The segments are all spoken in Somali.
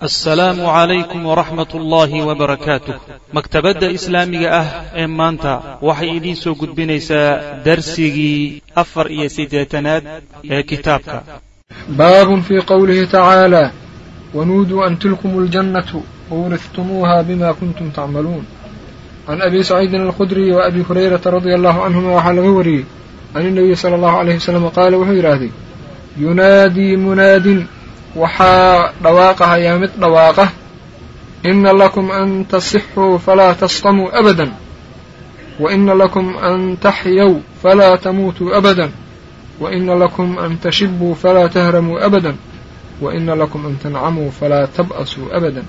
assalaamu calaykum waraxmat ullaahi wabarakaatuh maktabadda islaamiga ah ee maanta waxay idiin soo gudbinaysaa darsigii afar iyo siddeetanaad ee kitaabka. Baabun fii qowlihi tacaalaa wanuuduu an tilkum اljannatu wawrihtumuuha bima kuntum tacmaluun can abi saciidin alkhudriy wa abi hurayrata radia allahu canhuma waxaa laga wariyey can inabiyi sala allahu alayh wasalam qaala wuxuu yidhaahday yunaadii munaadin waxaa dhawaaqahayaa mid dhawaaqa ina lakum an tasixuu falaa tasqamuu abadan wa ina lakum an taxyaw falaa tamuutuu abadan wa ina lakum an tashibuu falaa tahramuu abadan wa ina lakum an tancamuu falaa tab'asuu abadan.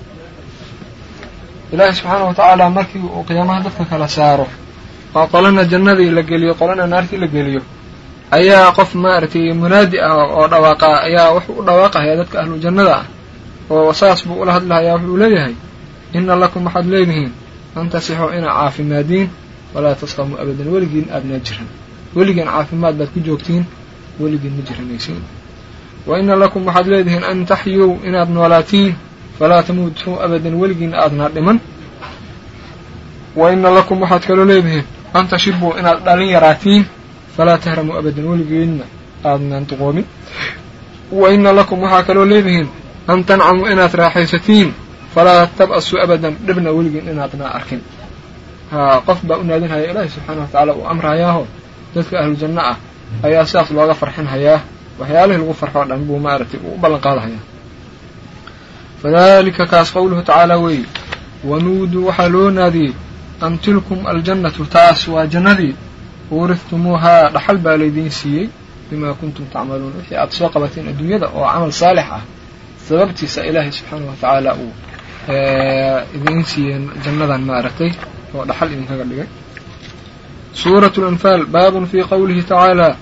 Ilaahi subxaana wa tacaala markii uu qiyaamaha dadka kala saaro oo qolana jannadii la geliyo qolana naartii la geliyo ayaa qof maaragtay munaadi ah oo dhawaaqa ayaa wuxuu u dhawaaqahayaa dadka ahlu jannada ah. Oo saas buu ula hadlahayaa wuxuu leeyahay ina lakum waxaad leedihiin an tasixuu inaa caafimaadiin walaa tasqamuu abadan. Weligiin aadnaa jiran weligiin caafimaad baad ku joogtiin weligiin ma jiranaysiin wa ina lakum waxaad leedihiin an taxyuu inaad noolaatiin falaa tamuutuu abadan. Weligiin aadnaa dhiman. Wa ina lakum waxaad kaloo leedihiin an tashibuu inaad dhalin yaraatiin falaa tahramuu abadan weligeedna aadnaan duqoomin wa ina lakum waxaa kaloo leedihiin an tancamuu inaad raaxaysatiin falaa tab'asuu abadan dhibna weligiin inaadnaa arkin haa qof baa u naadinhaya ilaahi subxaana wa tacaala uu amrahayaaho dadka ahlu janno ah ayaa sidaas looga farxinhayaa waxyaalihii lagu farxo o dhan buu maaragtay uu u ballan qaadahayaa fadalika kaas qowluhu tacaala weeye wanuuduu waxaa loo naadiyey an tilkum aljannatu taas waa jannadii uurihtumuuhaa dhaxal baa laydiin siiyey bimaa kuntum tacmaluun wixii aad soo qabateen adduunyada oo camal saalix ah sababtiisa ilaahay subxaana wa tacaala uu idiin siiyeen jannadan maaragtay oo dhaxal idinkaga dhigay suuratu lanfaal baabun fii qowlihi tacaalaa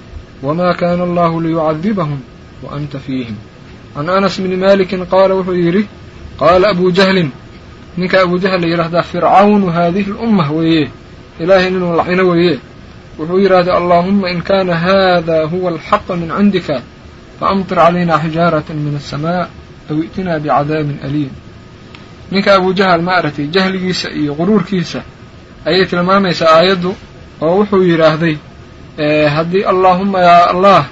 wamaa kaana allahu liyucadibahum wa anta fiihim can anas bni malikin qaala wuxuu yidhi qaala abu jahlin ninka abu jahl la yidhaahdaa fircawnu haadihi lummah weeye ilaahay inuu lacino weeye wuxuu yidhaahday allaahuma in kaana hada huwa alxaqa min cindika faamtir calaynaa xijaarata min aلsamaa aw i'tinaa bicadaabin aliim ninka abu jahal ma aragtay jahligiisa iyo quruurkiisa ayay tilmaamaysaa aayaddu oo wuxuu yidhaahday haddii allaahuma yaa allah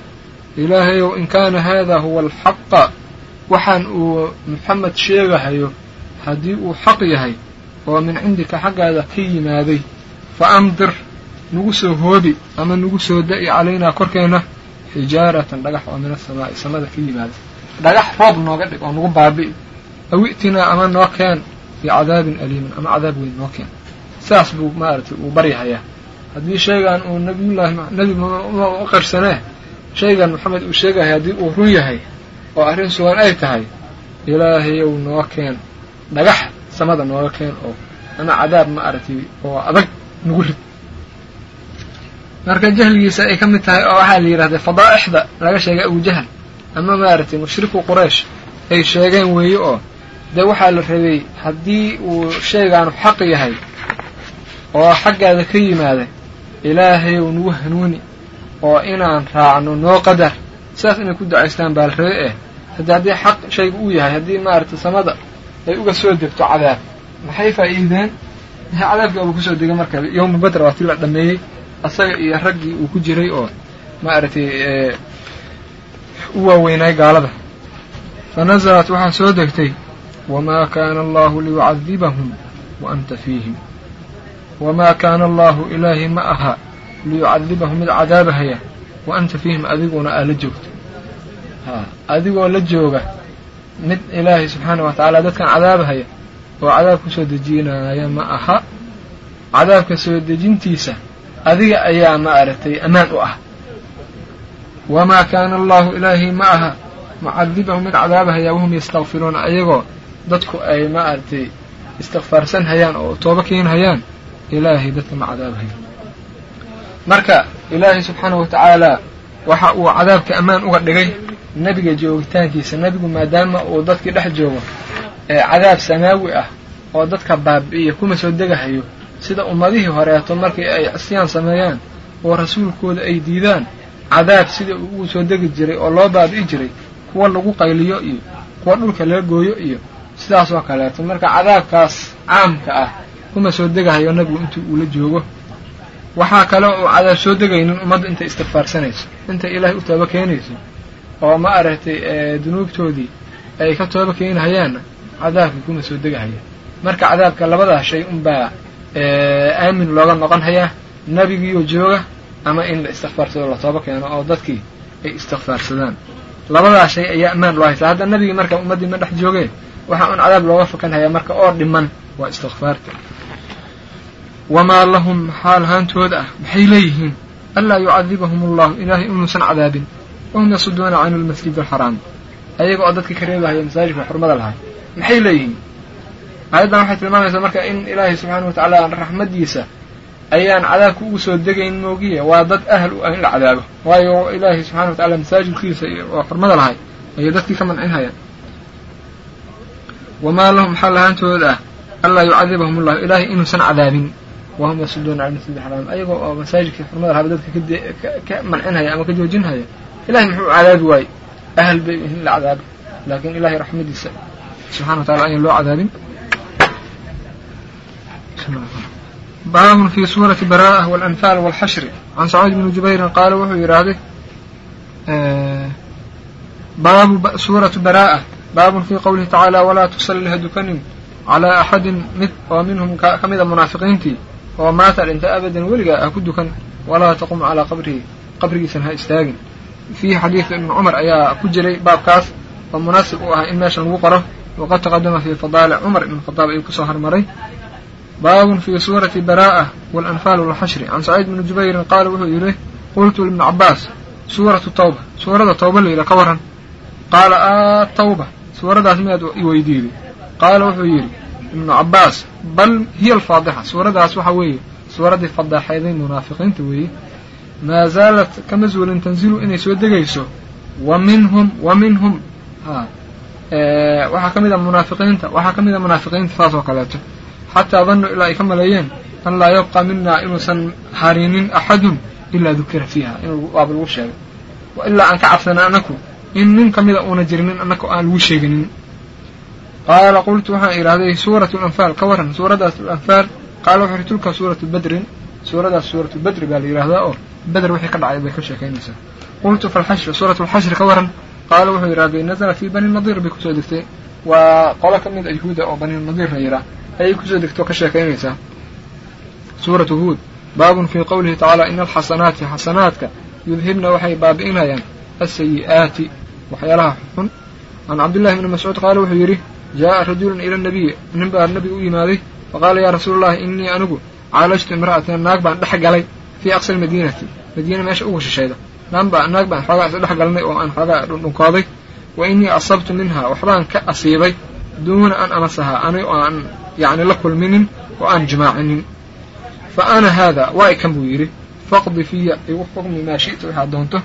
ilaahayow in kaana hada huwa alxaqa waxaan uu moxamed sheegahayo haddii uu xaq yahay oo min cindika xaggaada ka yimaaday fa amdir nagu soo hoobi ama nagu soo da'i calaynaa korkeenna xijaaratan dhagax oo min asamaa'i samada ka yimaada. Dhagax roob nooga dhig oo nagu baabi'i aw i'tinaa ama noo keen bicadaabin aliimin ama cadaab weyn noo keen. Saas buu maaragtay uu baryahayaa. Haddii shaygan uu nabiyullaahi nebi u qirsanee shaygan maxamed uu sheegaya haddii uu run yahay oo arrin sugan ay tahay ilaahayow noo keen. Dhagax samada nooga keen oo ama cadaab ma aragtay oo adag nagu rid marka jahligiisa ay ka mid tahay oo waxaa la yidhahday fadaa'ixda laga sheegay abujahal ama maaragtay mushriku quraysh ay sheegeen weeye oo dee waxaa la rabay haddii uu shaygaanu xaq yahay oo xaggaada ka yimaada ilaahayow nagu hanuuni oo inaan raacno noo qadar. Sidaas inay ku ducaystaan baa la rabay eh haddii xaq shaygu uu yahay haddii maaragtay samada ay uga soo degto cadaab. Maxay faa'iideen? Cadaabkii aba ku soo degay marka yowma badr waa ti la dhameeyey asaga iyo raggii uu ku jiray oo maaragtay u waaweynaay gaalada. Fa nasalat waxaa soo degtay wamaa kaana allahu liyucadibahum wa anta fiihim. Wamaa kaana allahu ilaahi ma aha liyucadibahum mid cadaabahaya wa anta fiihim adiguna aa la joogto. Adigoo la jooga mid ilaahay subxaana wa tacaala dadkan cadaabahaya oo cadaab ku soo dejinaya ma aha. Cadaabka soo dejintiisa adiga ayaa ma aragtay ammaan u ah. Wamaa kaana allahu ilaahay ma aha mucadibahum mid cadaabahaya wahum yastakfiruuna ayagoo dadku ay ma aragtay istikfaarsan hayaan oo tooba keenhayaan ilaahay dadka ma cadaabahayo marka ilaahay subxaana wa tacaala waxa uu cadaabka ammaan uga dhigay nebiga joogitaankiisa nebigu maadaama uu dadkii dhex joogo ee cadaab samaawi ah oo dadka baabi'iya kuma soo degahayo sida ummadihii horeeto markii ay cisyaan sameeyaan oo rasuulkooda ay diidaan cadaab sida uu ugu soo degi jiray oo loo baabi'i jiray kuwa lagu qayliyo iyo kuwa dhulka laga gooyo iyo sidaas oo kaleeto marka cadaabkaas caamka ah kuma soo degahayo nabigu intii uula joogo. Waxaa kale oo cadaab soo degaynin ummadda intay istikfaarsanayso intay ilaahay u tooba keenayso oo ma aragtay dunuubtoodii ay ka tooba keenahayaanna cadaabka kuma soo degahaya marka cadaabka labadaas shay unbaa aamin looga noqon hayaa jooga ama in la istikfaarsado la tooba keeno oo dadkii ay istikfaarsadaan labadaas shay ayaa ammaan loo haysaa hadda nebigii marka ummaddii ma dhex joogee waxaa un cadaab looga fakan hayaa marka oo dhiman waa istikfaarta wamaa lahum xaal haantooda ah maxay leeyihiin? Anlaa yucadibahum allahu ilaahay inuusan cadaabin. Wahum yasuduuna cani lmasjid alxaraam ayaga oo dadka ka reebahaya masaajidka xurmada lahaa maxay leeyihiin aayaddan waxay tilmaamaysaa marka in ilaahay subxaana wa tacaala raxmaddiisa ayaan cadaabka ugu soo degayn moogiye waa dad ahal u ah in la cadaabo. Waayo ilaahay subxana wa tacala masaajidkiisa oo xurmada lahay ayay dadkii ka mancinhayaan wamaa lahum maxaa lahaantooda ah anlaa yucadibahum allahu ilaahay inuusan cadaabin. Wahum yasuduuna can masjid alxaraam ayaga oo masaajidkii xurmada lahaba dadka ka mancinhaya ama ka joojinhaya ilahay muxuu cadaabi waaye ahal bay in la cadaabo laakiin ilahay raxmadiisa subxana wa tacala ayaan loo cadaabin baabun fi suurati bara'ah walanfaal walxashri can saciid bni jubayrin qaala wuxuu yidhaahday baabu suuratu bara'ah baabun fii qowlihi tacaala walaa tusalli ha dukanin calaa axadin mid oo minhum ka mida munaafiqiintii oo maata dhinta abadan weligaa ha ku dukan walaa taqum calaa qabrihi qabrigiisan ha istaagin fiihi xadiidu ibni cumar ayaa ku jiray baabkaas oo munaasib u ah in meeshan lagu qoro waqad taqadama fii fadaali cumar ibn khadaab ayuu ku soo hormaray baabun fii suurati bara'ah walanfaal walxashri can saciid bni jubayrin qaala wuxuu yidhi qultu libni cabaas suuratu tawba suurada tawba layidha ka waran qaala a tawba suuradaas miyaad i weydiiday qaala wuxuu yidhi ibnu cabaas bal hiya alfaadixa suuradaas waxa weeye suuraddii fadaaxeeday munaafiqiinta weeye maa zaalat kama zuulin tanzilu inay soo degayso wa minhum wa minhum waxaa ka mid a munaafiqiinta waxaa ka munaafiqiinta saas kaleeto xataa danuu ilaa ay ka maleeyeen an laa yabqa minaa inuusan harinin axadun ilaa dukira fiiha inuu waaba lagu sheegay ilaa aan ka cabsana anaku in nin ka mida uuna jirinin annaka aan lagu sheeginin qaala qultu waxaan idhahday suuratu lanfaal ka waran suuradaas anfaal qaala wuxuu yihi tulka suuratu badrin suuradaas suuratu badri baa la yidhahdaa oo beder wixii ka dhacay bay ka sheekaynaysaa qultu falxashri suuratu lxashri ka waran qaala wuxuu yidhahday nazala fii bani nadiir bay ku soo degtay waa qolo ka mid a yahuuda oo bani nadiir la yidhaah ayay ku soo degto ka sheekaynaysaa suuratu huud baabun fii qowlihi tacaala ina alxasanaati xasanaadka yudhibna waxay baabi'inayaan asayi'aati waxyaalaha xun can cabdillahi bni mascuud qaala wuxuu yidhi jaa'a rajulun ila nabiyi nin baa nabiga u yimaaday faqaala yaa rasuula allahi innii anigu caalajtu imra'atan naag baan dhex galay fii aqsa almadiinati madiina meesha ugu shishayda naag baan xoogaa isla dhex galnay oo aan xoogaa dhundhunkooday wa innii asabtu minha waxbaan ka asiibay duuna an amasahaa ani oo aan yacni la kulminin oo aan jimaacinin fa ana haada waa ikan buu yidhi faqdi fiya igu xukmi maa shi'ta waxaad doonto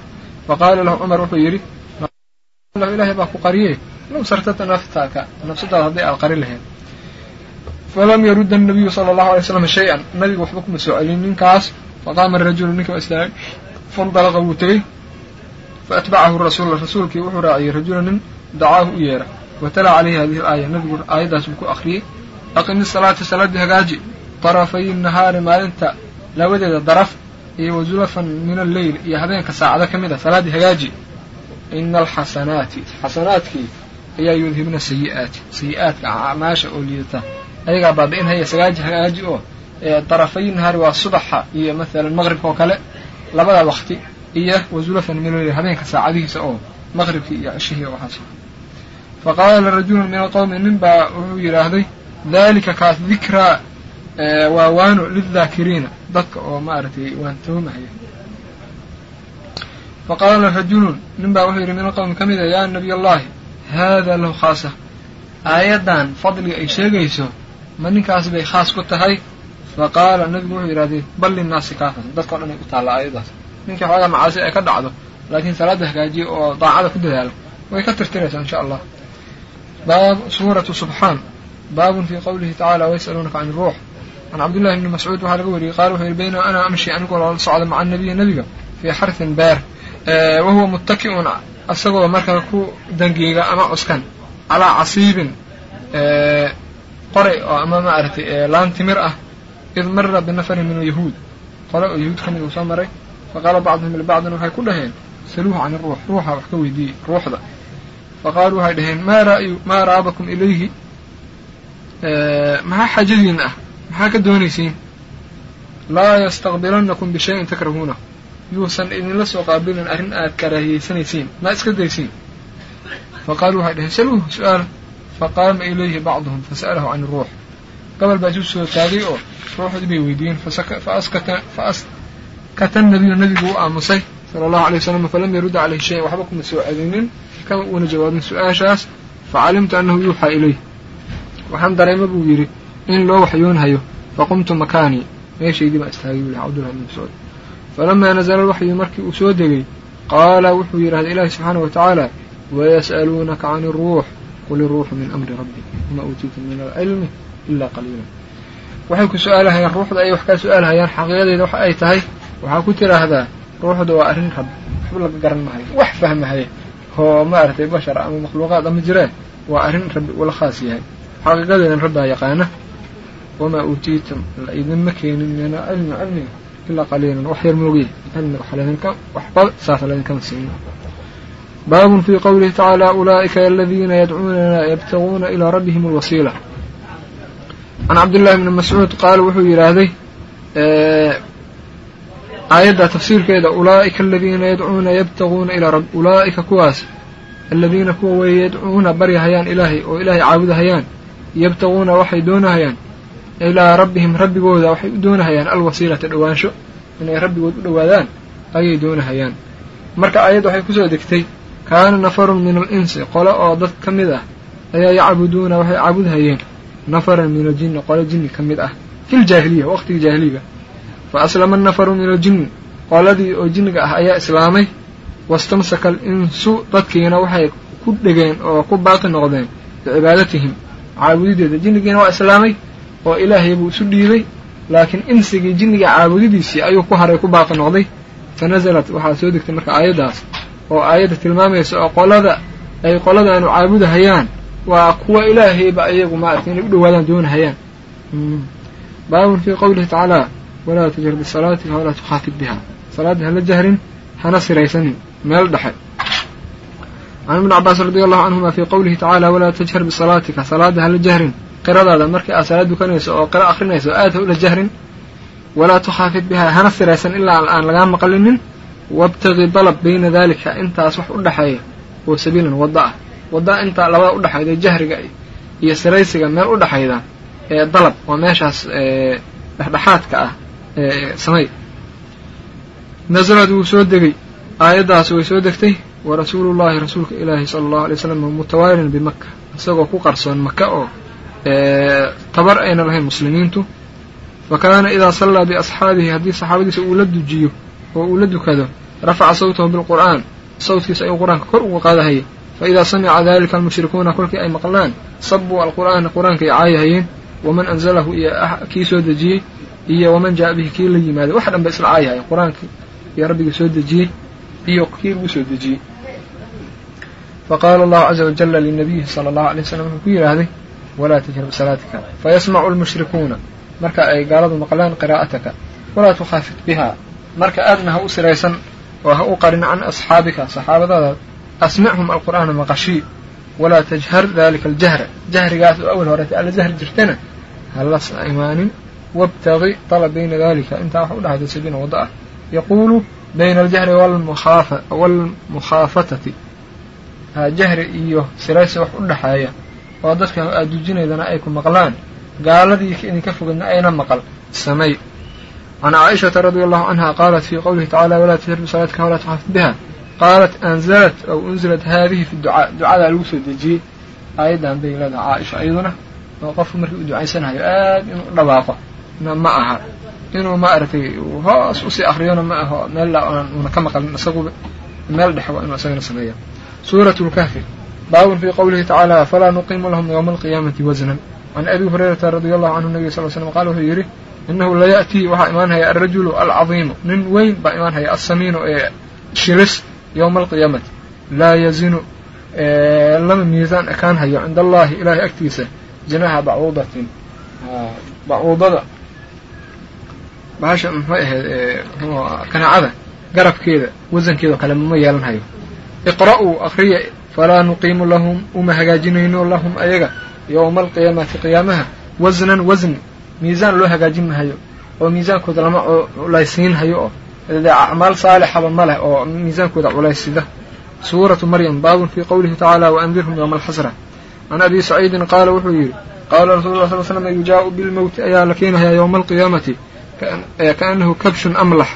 faqaala lahu cumar wuxuu yidhi ilaahay baa ku qariye low sartata naftaaka nafsadaada hadday aad qari lahayd falam yarudda annabiyu sala allahu alay slam shay-an nabigu waxba kuma soo celin ninkaas faqaama arajulu ninka waa istaagay fandalaqa wuu tegey faatbacahu rasuul rasuulkii wuxuu raaciyey rajula nin dacaahu u yeera watalaa calayhi hadihi alaaya nabigu aayaddaas buu ku akhriyey aqimi salaata salaadii hagaaji darafay nahaari maalinta labadeeda daraf iyo wazulafan min alleyl iyo habeenka saacado ka mid a salaaddii hagaaji ina alxasanaati xasanaadkii ayaa yudhibna sayi'aati sayi-aadka acmaasha oo liidata ayagaa baabi'inhaya sagaaji hagaaji oo darafay nahaari waa subaxa iyo maalan maqribka oo kale labada waqti iyo wazulafan min alleyl habeenka saacadihiisa oo maqribkii iyo ceshihii waxaas faqaala rajulun min alqowmi nin baa wuxuu yidhaahday dalika kaas dikraa waa waano lildaakiriina dadka oo maaragtay waantoomaya faqaala rajulun nin baa wuxuu yidhi min alqowmi ka mida yaa nabiy allahi haada lahu khaasa aayaddan fadliga ay sheegayso ma ninkaas bay khaas ku tahay faqaala nabigu wuxuu yidhahday bal linnaasi kaafatan dadka o dhan ay u taalla aayaddaas ninkii xoogaa macaasi ay ka dhacdo laakiin salaada hagaajiya oo daacada ku dadaala way ka tirtiraysaa insha allah baab suuratu subxaan baabun fii qowlihi tacala wayas'aluunaka can iruux can cabdillahi bni mascuud waxaa laga wariyey qaala wuxuu yidhi baynama ana amshi anigoo lala socda maca nabiyi nabiga fii xarfin beer wa huwa muttaki'un asagoo markaa ku dangiiga ama cuskan calaa casiibin qoray oo ama maaragtay laan timir ah id mara binafarin min alyahuud qole oo yahuud ka mid uu soo maray faqaala bacduhum libacdin waxay ku dhaheen saluuhu can iruux ruuxa wax ka weydiiyey ruuxda faqaaluu waxay dhaheen maa maa raabakum ilayhi maxaa xaajadiina ah maxaa ka doonaysiin laa yastaqbilanakum bishayin takrahuunahu yuusan idinla soo qaabilin arrin aad karaahiyeysanaysiin ma iska daysiin faqaaluu waxay dhaheen saluuhu su'aala faqaama ilayhi bacduhum fasa'alahu can iruux gobol baa isu soo taagay oo ruuxdii bay weydiiyeen faaskata nabiyu nabigu u aamusay sala allahu alay wasalam falam yarudda calayhi shayan waxba kuma soo celinin kama uuna jawaabin su'aashaas facalimtu annahu yuuxaa ilayh. Waxaan dareema buu yidhi in loo waxyoonhayo faqumtu makaanii meeshaydii baa istaagay buu cabdullahi bn mascuud. Falamaa nazala alwaxyu markii uu soo degay qaala wuxuu yidhahday ilaahi subxaanahu watacaala wayas'aluunaka can iruux qul iruuxu min amri rabbi wama uutiitum min alcilmi ilaa qaliila waxay ku su'aalahayaan ruuxda ay wax kaa su'aalhayaan xaqiiqadeeda waxa ay tahay waxaa ku tiraahdaa ruuxda waa arrin rabbi waxba laga garan mahayo wax fahmahaya oo maaragtay bashar ama makhluuqaad ama jiraan waa arrin rabbi ula khaas yahay. Xaqiiqadeedan rabbaa yaqaana wamaa uutiitum la idinma keenin min alcilmi cilmiga ilaa qaliilan. Wax yar moogiye cilmiga waxlaydinka waxba saasa laydinkama siinin baabun fii qowlihi tacaala ulaa'ika aladiina yadcuunana yabtaguuna ilaa rabbihim alwasiila. Can cabdillahi bni mascuud qaala wuxuu yidhaahday aayadda tafsiirkeeda ulaa'ika aladiina yadcuuna yabtaguuna ilaa rab ulaa'ika kuwaas aladiina kuwa weeye yadcuuna baryahayaan ilaahay oo ilaahay caabudahayaan yabtaguuna waxay doonahayaan ilaa rabbihim rabbigooda waxay u doonahayaan alwasiilata dhowaansho inay rabbigood u dhowaadaan ayay doonahayaan. Marka aayadda waxay ku soo degtay kaana nafarun min al-insi qole oo dad ka mid ah ayaa yacbuduuna waxay caabudhayeen nafaran min aljinni qole jinni ka mid ah fi ljaahiliya waqtigii jaahiliga fa aslama nafaru min aljinni qoladii oo jinniga ah ayaa islaamay wastamsaka al-insu dadkiina waxay ku dhegeen oo ku baaqi noqdeen bicibaadatihim caabudideeda jinnigiina waa islaamay oo ilaahay buu isu dhiibay laakiin insigii jinniga caabudidiisii ayuu ku haray ku baaqi noqday fa nasalat waxaa soo degtay marka aayaddaas oo aayadda tilmaamaysa oo qolada ay qoladaanu caabudahayaan waa kuwa ilaahayba iyagu maaragtay inay u dhowaadaan doonahayaan baabun fii qowlihi tacaala walaa tajhar bisalaatika walaa tukhaafid biha. Salaadda hala jahrin hana siraysanin. Meel dhexe. Can ibni cabaas radi allahu canhuma fii qowlihi tacaala walaa tajhar bisalaatika salaadda hala jahrin qiradaada markii aad salaad dukanayso oo qiro akrinayso aad ha ula jahrin walaa tukhaafid biha. Hana siraysan ilaa aan lagaa maqlinin. Wabtagi dalab bayna daalika intaas wax u dhexeeya oo sabiilan wadda ah wadda intaa labada udhexayda jahriga iyo siraysiga meel u dhexayda ee dalab oo meeshaas dhexdhexaadka ah samay nasalad wuu soo degay aayaddaas way soo degtay wa rasuulullahi rasuulka ilaahi sala allahu alay slam mutawaarin bimaka isagoo ku qarsoon maka oo tabar ayna lahayn muslimiintu fa kaana idaa sallaa biasxaabihi haddii saxaabadiisa uu la dujiyo oo uu la dukado rafaca sawtahu bilqur'aan sawtkiisa ayuu qur'aanka kor uga qaadahayay fa idaa samica dalika almushrikuuna kolkii ay maqlaan sabuu alqur'aana qur'aankay caayahayeen waman anzalahu iyo kii soo dejiyey iyo waman jaa bihi kii la yimaaday wax dhan ba isla qur'aankii iyo rabbigii soo dejiyey iyo kii lagu soo dejiyey. Faqaala allahu caza wajala linabiyihi sala allahu alay wasalam wuxuu ku yidhaahday walaa tajhar bisalaatika fayasmacu almushrikuuna. Marka ay gaaladu maqlaan qiraa'ataka walaa tukhaafid biha. Marka aadna ha u siraysan oo ha u qarin can asxaabika saxaabadaada asmichum alqur'aana maqashii. Walaa tajhar dalika aljahra. Jahrigaas oo awal horeeta alla jahri jirtana halas imaanin wabtagi dalab bayna dalika intaa wax u dhexayda sabiina wadda ah yaquulu bayna aljahri waalmukhaafatati jahri iyo siraysi wax u dhexeeya oo dadka aad dujinaydana ay ku maqlaan gaaladii idinka fogadna ayna maqal samay can caaishata radia allahu canha qaalat fii qowlihi tacala walaa tajhar bisalaatika walaa tuxaafid biha qaalat anzalat aw unzilat haadihi fi ducaa ducadaa lagu soo dejiyey aayaddan bay leedahay caaisha iyaduna oo qofku markii u ducaysanayo aad inuu dhawaaqo na ma aha. Inuu maaragtay hoos u sii akriyona ma aho meel una ka maqlin isaguba. Meel dhexe waa inuu isagana sameeya suurat lkahfi baabun fii qowlihi tacaala falaa nuqiimu lahum yowma alqiyaamati wasnan can abi hurayrata radia allahu canhu nabiga sal slam qaala wuxuu yidhi inahu laya'tii waxaa imaanhaya alrajulu alcadiimu nin weyn baa imaanhaya alsamiinu ee shiris yowma alqiyaamati laa yazinu lama miisaan ekaan hayo cinda allahi ilaahay agtiisa jinaha bacuudatin bacuudada bahasha maxay ahayd kanaacada garabkeeda wasankeeda oo kale mama yeelanhayo. Iqra'uu akriya falaa nuqiimu lahum uma hagaajinayno lahum ayaga. Yowma alqiyaamati qiyaamaha wasnan wasn miisaan loo hagaajin mahayo oo miisaankooda lama culaysiinhayo oo dee acmaal saalixaba ma leh oo miisaankooda culaysida suuratu maryam baabun fii qowlihi tacaala waandirhum yowma alxasra can abi saciidin qaala wuxuu yidhi qaala rasul lla sl slam yujaa'u bilmowti ayaa la keenayaa yowma alqiyaamati kaannahu kabshun amlax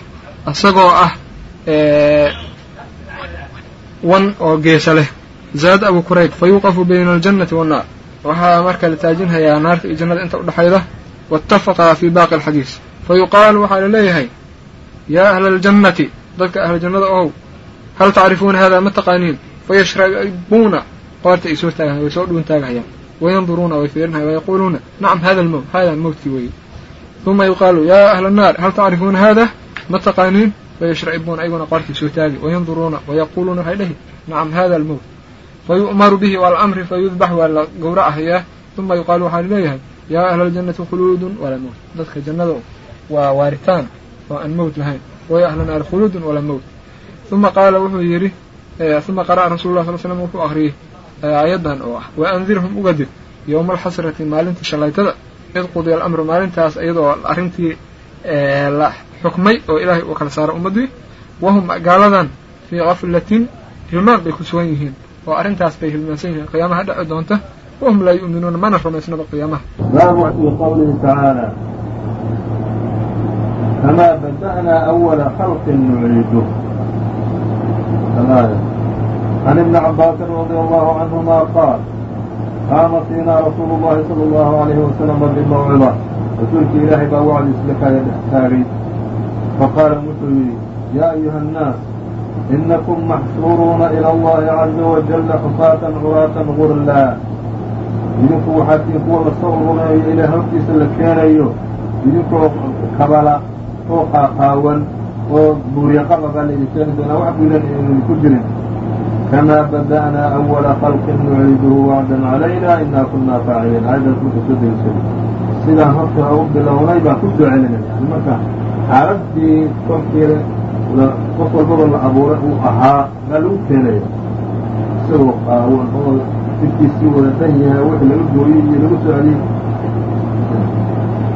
isagoo ah wan oo geesa leh. Zaad abu kurayb fa yuuqafu bayna aljannati wannaar waxaa marka la taajinhayaa naarta iyo jannada inta udhexayda waatafaqaa fii baaqi alxadiis. Fa yuqaalu waxaa la leeyahay yaa ahla aljannati dadka ahla jannada ohow hal tacrifuuna hada ma taqaaniin? Fayashrabuuna qoorta ay soo taagahay way soo dhuun taagahayaan wayanduruuna way fiirinhayan wayaquuluuna nacam hada almowt hada mowtkii weeye uma yuqaalu yaa ahla annaar hal tacrifuuna hada ma taqaaniin fayashra'ibuuna ayaguna qoortii soo taagi wayanduruuna wayaquuluuna waxay dhehi nacam hada almowt fayu'maru bihi waa lamri fayudbax waa la gowracahayaa uma yuqaalu waxaa la leeyahay yaa ahla aljannati khuluudun walaa mowt dadka jannada waa waaritaan oo aan mowt lahayn waya ahla naari khuluudun walaa mowt uma qaala wuxuu yidhi uma qara'a rasul lah sal slam wuxuu akhriyey aayaddan oo ah waandirhum uga dir yowma alxasrati maalinta shalaytada id qudiya alamru maalintaas iyadoo arrintii la xukmay oo ilaahay uu kala saaray ummaddii wahum gaaladan fii gaflatin hilmaan bay ku sugan yihiin oo arrintaas bay hilmaansan yihiin qiyaamaha dhaci doonta wahum laa yu'minuuna mana rumaysnaba qiyaamaha baabu fii qawlihi tacaala kamaa bada'naa awala khalqin nuciidu الآية عن ابن عباس رضي الله عنهما قال qaama siinaa rasuulu llahi sala allahu alayhi wasalama bimawcida rasuulkii ilaahay baa wacdi isla kaga dhex taagay faqaala wuxuu yidhi yaa ayuha annaas inakum maxshuuruuna ila allahi caza wajalla xusaatan curaatan gurlaa idinku waxaatiin kuwa la soo urunayo ilaa hortiisa la keenayo idinkoo kabala oo qaaqaawan oo buuriyo qababa laidin keenay doonaa wax builan aynan jirin kamaa bada'naa awala khalqin nuciiduhu wacdan calayna inaa kunaa faaciliin aayadaas marka soo deliishay sidaan horta u bilownay baan ku soo celinay yani marka xaaladii kolkii qof walbaba la abuuray uu ahaa baa lagu keenaya isagoo qaawan oo jidkiisii wada dhan yahay wixii laga gooyey iyo lagu soo celiyey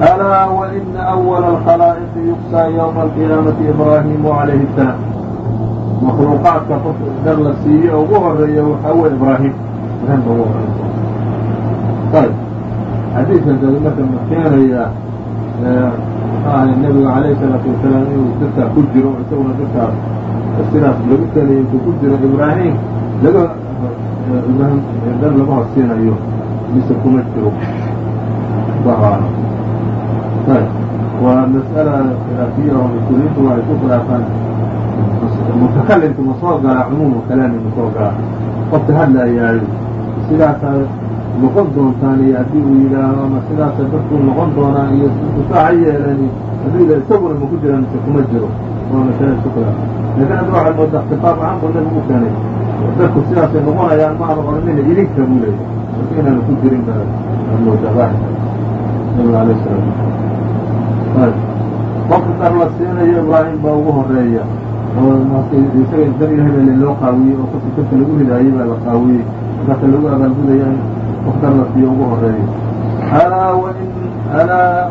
alaa waina awala alkhalaa'iqi yuqsaa yowma alqiyaamati ibraahimu calayhi asalaam makhluuqaadka qof dar la siiye ugu horreeya waxaa weye ibraahim. Ibraahim ba ugu horreeya ayb xadiidkan dadi marka ma keenayaa muxuu ahay nebiga calayhi salaatu wasalaam inuu dadkaa ku jiro isaguna dadkaas sidaas lagu keenayo intuu ku jiro ibraahim laga ibraahim dar laga horsiinayo mise kuma jiro. Waa mas'ala khilaafiya oo mas'uuliyiintu waxay ku khilaafaan mutakalimku ma soo galaa cumuumu kalaami ma soo galaa qofka hadlayaayo sidaasaa noqon doontaan iyo haddii uu yidhaaho ama sidaasa dadku noqon doonaa iyo kusaaha yeelan hadduu yidhaha isaguna ma ku jiraan mise kuma jiro waa masala isku khilaaf laakiin hadda waxaad moodaa khitaab ahaan buu nabigu keenay dadku sidaasay noqonayaan ma aada odhanina idinka buu leeyahy marka inaanu ku jirin baa moodaa daahir nabiga alayh salaatu wasalaam qofka dar la siinayo ibraahim baa ugu horreeya oo isaga dar ilahay baa loo qaawiyey oo qofka dadka lagu hidaayey baa la qaawiyey markaasa lagu abaabudaya in qof ugu horeeyo alaa wain alaa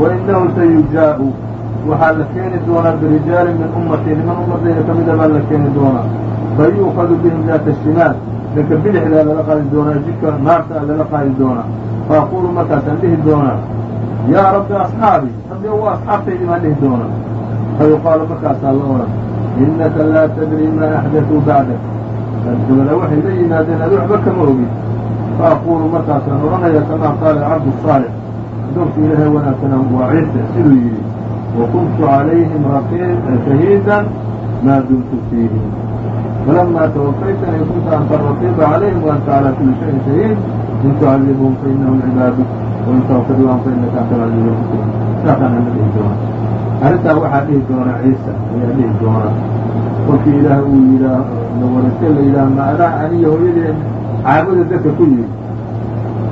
wainahu sayujaa'u waxaa la keeni doonaa birijaali min ummatii niman ummadayda ka baa la keeni doonaa fayu'khadu bihim daata shimaal dhanka bidixdaa lala qaadi doonaa jidka naarta lala qaadi doonaa faaqulu markaasaan dhihi doonaa yaa rabbi asxaabi rabbi u asxaabtaydi baan dhihi doonaa fayuqaalu markaasaa la odhan innaka laa tadri maa axdatuu bacdak dabada waxay la yimaadeen adi waxba kama ogin faaqulu markaasaan odhanaya kamaa qaala cabdu saalix adoonka ilaahay wanaagsanaan waa ciise siduu yidhi wakuntu calayhim shahiidan maa dumtu fiihim falamaa tawafaytanii kunta anta raqiiba calayhim waanta calaa kuli shayin shahiid in tucadibhum fainahum cibaaduk wain tawfir lahum fainaka anta alcaziizu lxakiim saasaana la dhihi doona arrintaa waxaa dhihi doona ciisa ayaa dhihi doona. Kolkii ilaah uu yidhaah warase la yidhaah ma adaa aniyo hooyadeen caabuda dadka ku yidhi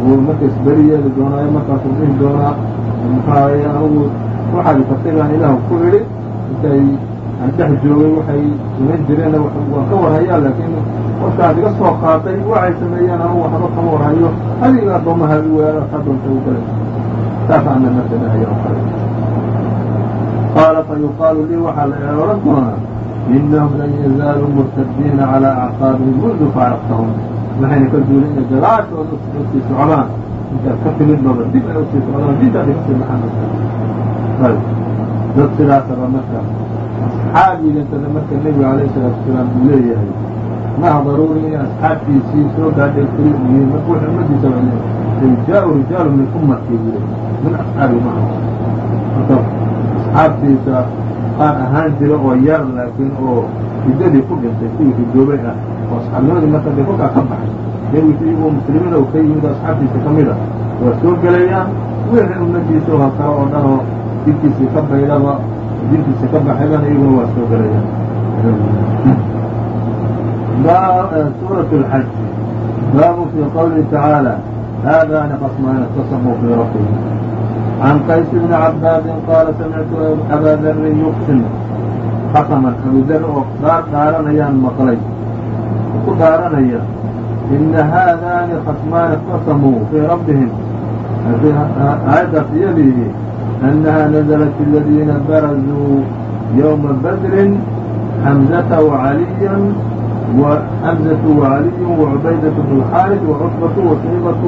uu marka isberi yeeli doonaayo markaasuu dhihi doonaa maxaaye anugu waxaad ifartay baan ilaah ku idhi intay aan dhex joogay waxay samayn jireenna waan ka warhayaa laakiin qofkaad iga soo qaatay waxay sameeyeen anugu waxba kama warhayo adiga addoomaha weera ka doonta u galay saasaana marka dhahaya oo kale qaala fa yuqaalu lii waxaa la odhan doonaa inahum lan yazaaluu murtadiina calaa acqaabihim mundu faaraqtahum waxayna ka duulin inay gadaashooda u sii socdaan intaad ka timid baba dib ay u sii socdaan dintaad ka sii maxamed dad sidaasaba marka asxaabiidantada marka nebiga alayh salaatu wasalaam uu leeyahay maha daruuri inay asxaabtiisii soo gaadhay keli u yihiin marka wuxuu ummadiisa jaa-u rijaalu min ummatii min asxaabi maha asxaabtiisa qaar ahaan jira oo yar laakiin oo hiddadii ku dhintay kuwii hidoobay ah oo asxaabnimadii marka dee kolkaa ka baxay nebigiisa iyagoo muslimiin oo ka yimid asxaabtiisa ka mid a waa soo gelayaan wixii ummadiisa oo kale oo dhan oo dinkiisii ka baydhaba dinkiisii ka baxaybana iyaguna waa soo gelayaan suuraة الxaj baabu fii qowlihi tacaalى haadani qasmaani اktasamuu fii rabbihim can qays bni cabaadin qaala samictu abaa darin yuqsim qasaman abu dar oo dhaar dhaaranayaan maqlay ku dhaaranaya ina haadani khasmaani اktasamuu fii rabbihim aayaddaas iyadiihi أنها نزلت في الذين برزوا يوم بدر حمزة وعليا وحمزة وعلي وعبيدة بن الحارث وعتبة وشيبة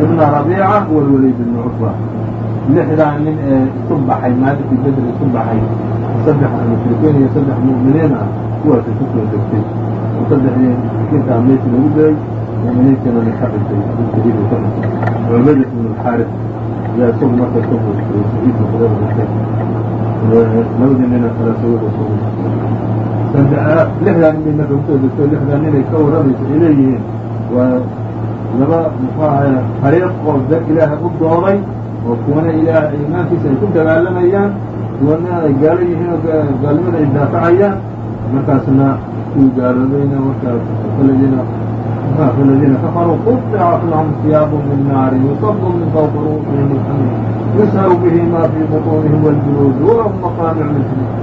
بن ربيعة والوليد بن عتبة lixdaa nin ee isu baxay maalintii bedr isu baxay saddex mushrikiin iyo saddex mu'miniin ah kuwaasay ku soo degtay oo saddexdii mushrikiinta ameysi lagu dilay mu'miniintiinana ka ka dhintay cubadah ibn alxaaris ayaa isagu marka isagu shahiid noqday dhintay labadii nina kala sawada lixdaa nin bay marka ku soo degtay lixdaa ninay ka warramaysa ay leeyihiin waa laba muxuu ahay fariiqoo dan ilaaha u doonay oo kuwana ilaah iimaankiisa ay ku dagaalamayaan kuwana ay gaalo yihiin oo gaalnimada ay daafacayaan markaasna kuu gaaloobayna markaas aladiina aladiina kafaruu qudicat lahum siyaabu min naari yusabu min fawqi ruusihim alxamiim yusharu bihi ma fii butuunihim waljunuud walahum maqaamicu min xadiid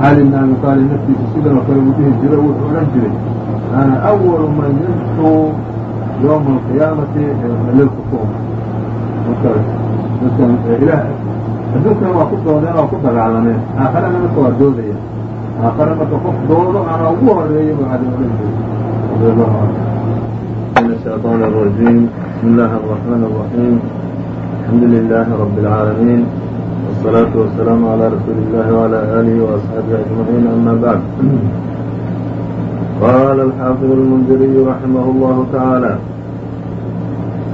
cali bn abi naftiisa sidan oo kale uu dhihi jiray wuxuu odhan jiray ana awalu man yadxuu yowma alqiyaamati lilxukuuma dadkan ilaah adduunkana waa ku doodeen waa ku dagaalameen aakharana marka waa doodaya aakhare marka qof doodo ana ugu horeeya buu cali odhan jiray radi allahu canhu min الشhayطaan الرaجيم بسم الله الرحمن الرحيم الحمد لله رب العالمين والصلاة والسلام على رسول الله وعلى آله وأصحابه أجمعين أما بعد قال الحافظ المنذري رحمه الله تعالى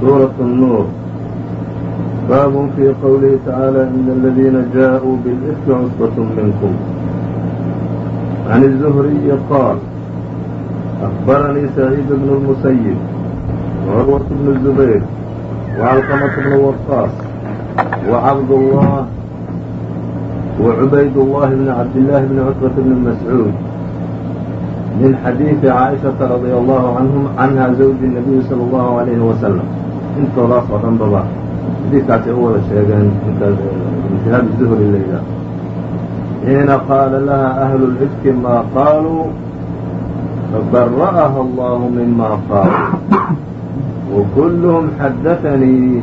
سورة النور باب في قوله تعالى إن الذين جاءوا بالإفك عصبة منكم عن الزهري قال أخبرني سعيد بن المسيب وعروة بن الزبير وعلقمة بن وقاص وعبد الله وعبيد الله بن عبد الله بن عتبة بن مسعود من حديث عائشة رضي الله عنهم عنها زوج النبي صلى الله عليه xadiiskaasay u wada sheegeen ijtihaad zuhri layda xiina qaala laha ahlu lifki ma qaaluu fabara'aha allahu mima qaaluu wakulluhum xadaanii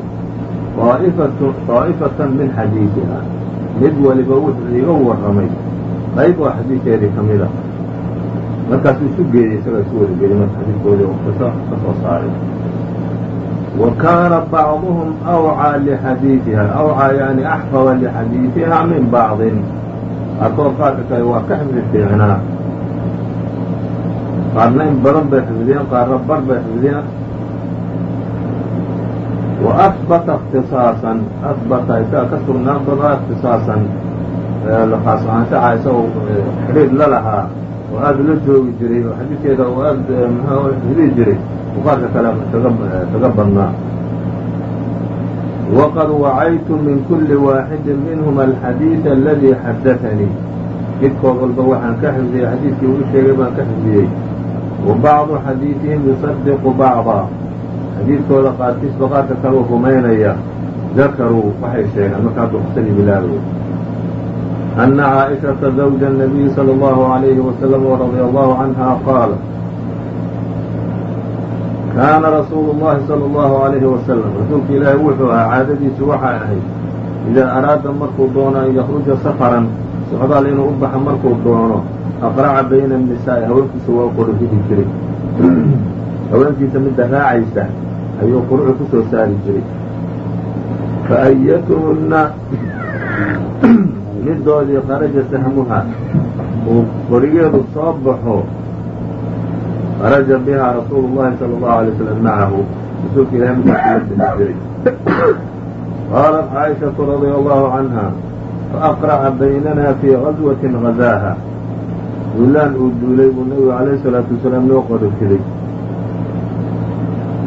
طaa'ifata min xadiidiha mid waliba wuxuu iiga warramay qayb oo xadiidkeedii ka mid a markaasuu isu geeyey isagaa isu wada geeyey marka xadiidkoodii kasa ka saaray wa kaana bacduhum awcىa lxadiiثiha awcىa yani axfada lxadiiثiha min bacضin qaarkood qaarka kale waa ka xifdi fiicnaa qaarna in badan bay xifdiyeen qaarna bar bay xifdiyeen وأثبت اktisaaصا أثbta isaga ka sugnaan badaa اktisaaصan khaas ahaanshaha isagoo xidhiir la lahaa oo aad la joogi jiray oo xadiidkeeda oo aad mxuu xidhiir jiray buqaarka kale kaga badnaa وqad wacaytu min kuli waaxidi minهma الxadiiث اladii xadaثanii midkood walba waxaan ka xifdiyey xadiidkii uu sheegay baan ka xifdiyey وbacضu xadiiثihim yuصدq bacضa xadiidkooda qaarkiisba qaarka kaleu rumaynaya dakaruu waxay sheegeen markaa duqsadii bilaabay أna caaئiشhaةa زawja النabiyi slى الlahu عalayhi وasلم وraضي allahu canha qaala kaana rasuulu llahi sala allahu alayhi wasalam rasuulka ilaahay wuxuu ahaa caadadiisu waxay ahayd idaa araada markuu doono an yakhruja safaran socdaal inuu u baxo markuu doono aqraca bayna annisaa'i haweenkiisa waa u jiray haweenkiisa midda raacaysa ayuu quruxu ku soo saari jiray fa ayatuhunna midoodii kharaja sahmuha uu qorigeedu soo baxo kharaja biha rasuulu llahi sala allahu alay slam macahu rasuulka ilahi markaas kula sami jiray qaalat caaishatu radia allahu canha faaqraca baynana fii gaswatin gadaaha wilaan uu duulay buu nabigu calayhi salaatu wasalaam noo qorojiday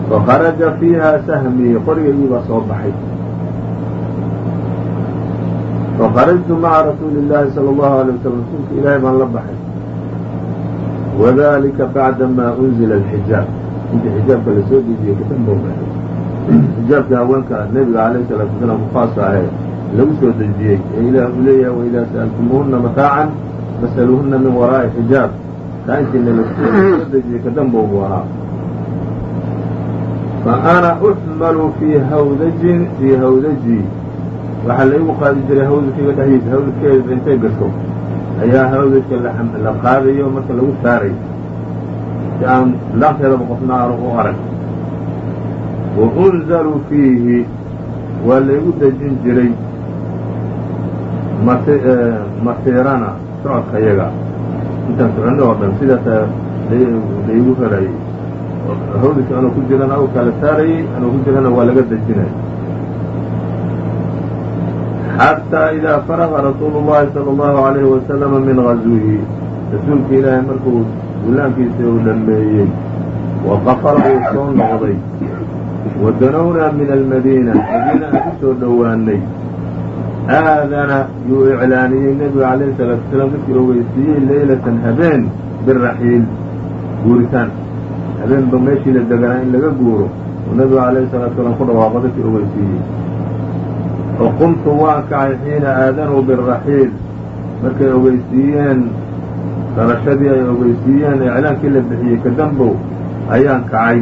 fakharaja fiiha sahmii qorigaygiibaa soo baxay fakharajtu maca rasuuli illaahi sala allahu alay wasalam rasuulka ilaahay baan la baxay wadalika bacda maa unzila alxijaab intii xijaabka la soo dejiyey kadib buu baxay xijaabka haweenka nebiga alayh salaatu wasalaam ku khaasa ahee lagu soo dejiyey ee ilaah uu leeyahay waidaa sa'altumuuhuna mataacan fasaluuhuna min waraa'i xijaab kaa intiina la soo dejiyey buu ahaa fa uxmalu fii hawdajin fii hawdaji waxaa laigu qaadi jiray hawdajkiga dhexdiisa hawdajkeeda intay gasho ayaa hawdajka la qaadayo marka lagu saaray. Si aan laanteedaba qofna aanu u arag wa unzalu fiihi waa laigu dejin jiray masiirana socodka yaga intaan soconno oo dhan sidaasa laigu helayay hawdajka anuu ku jirana u kala saarayey anuu ku jirana waa laga dejinay xataa idaa faraqa rasuulu llahi sala allahu alayhi wasalama min gazwihi rasuulka ilaahay markuu gullaankiisa uu dhammeeyey wa qafara uu soo noqday wa danawna min almadiina madiina aan ku soo dhowaanay aadana yuu iclaaniyey nebiga calayhi salaatu wasalaam dadkii ogeysiiyey leylatan habeen biraxiil guuritaan habeen ba meeshii la deganaa in laga guuro uu nebiga calayhi salatu salaam ku dhawaaqo dadkii ogeysiiyey faqumtu waan kacay xiina aadanuu biraxiil markay ogeysiiyeen darashadii ay ogeysiiyeen iclaankii la bixiyey kadambow ayaan kacay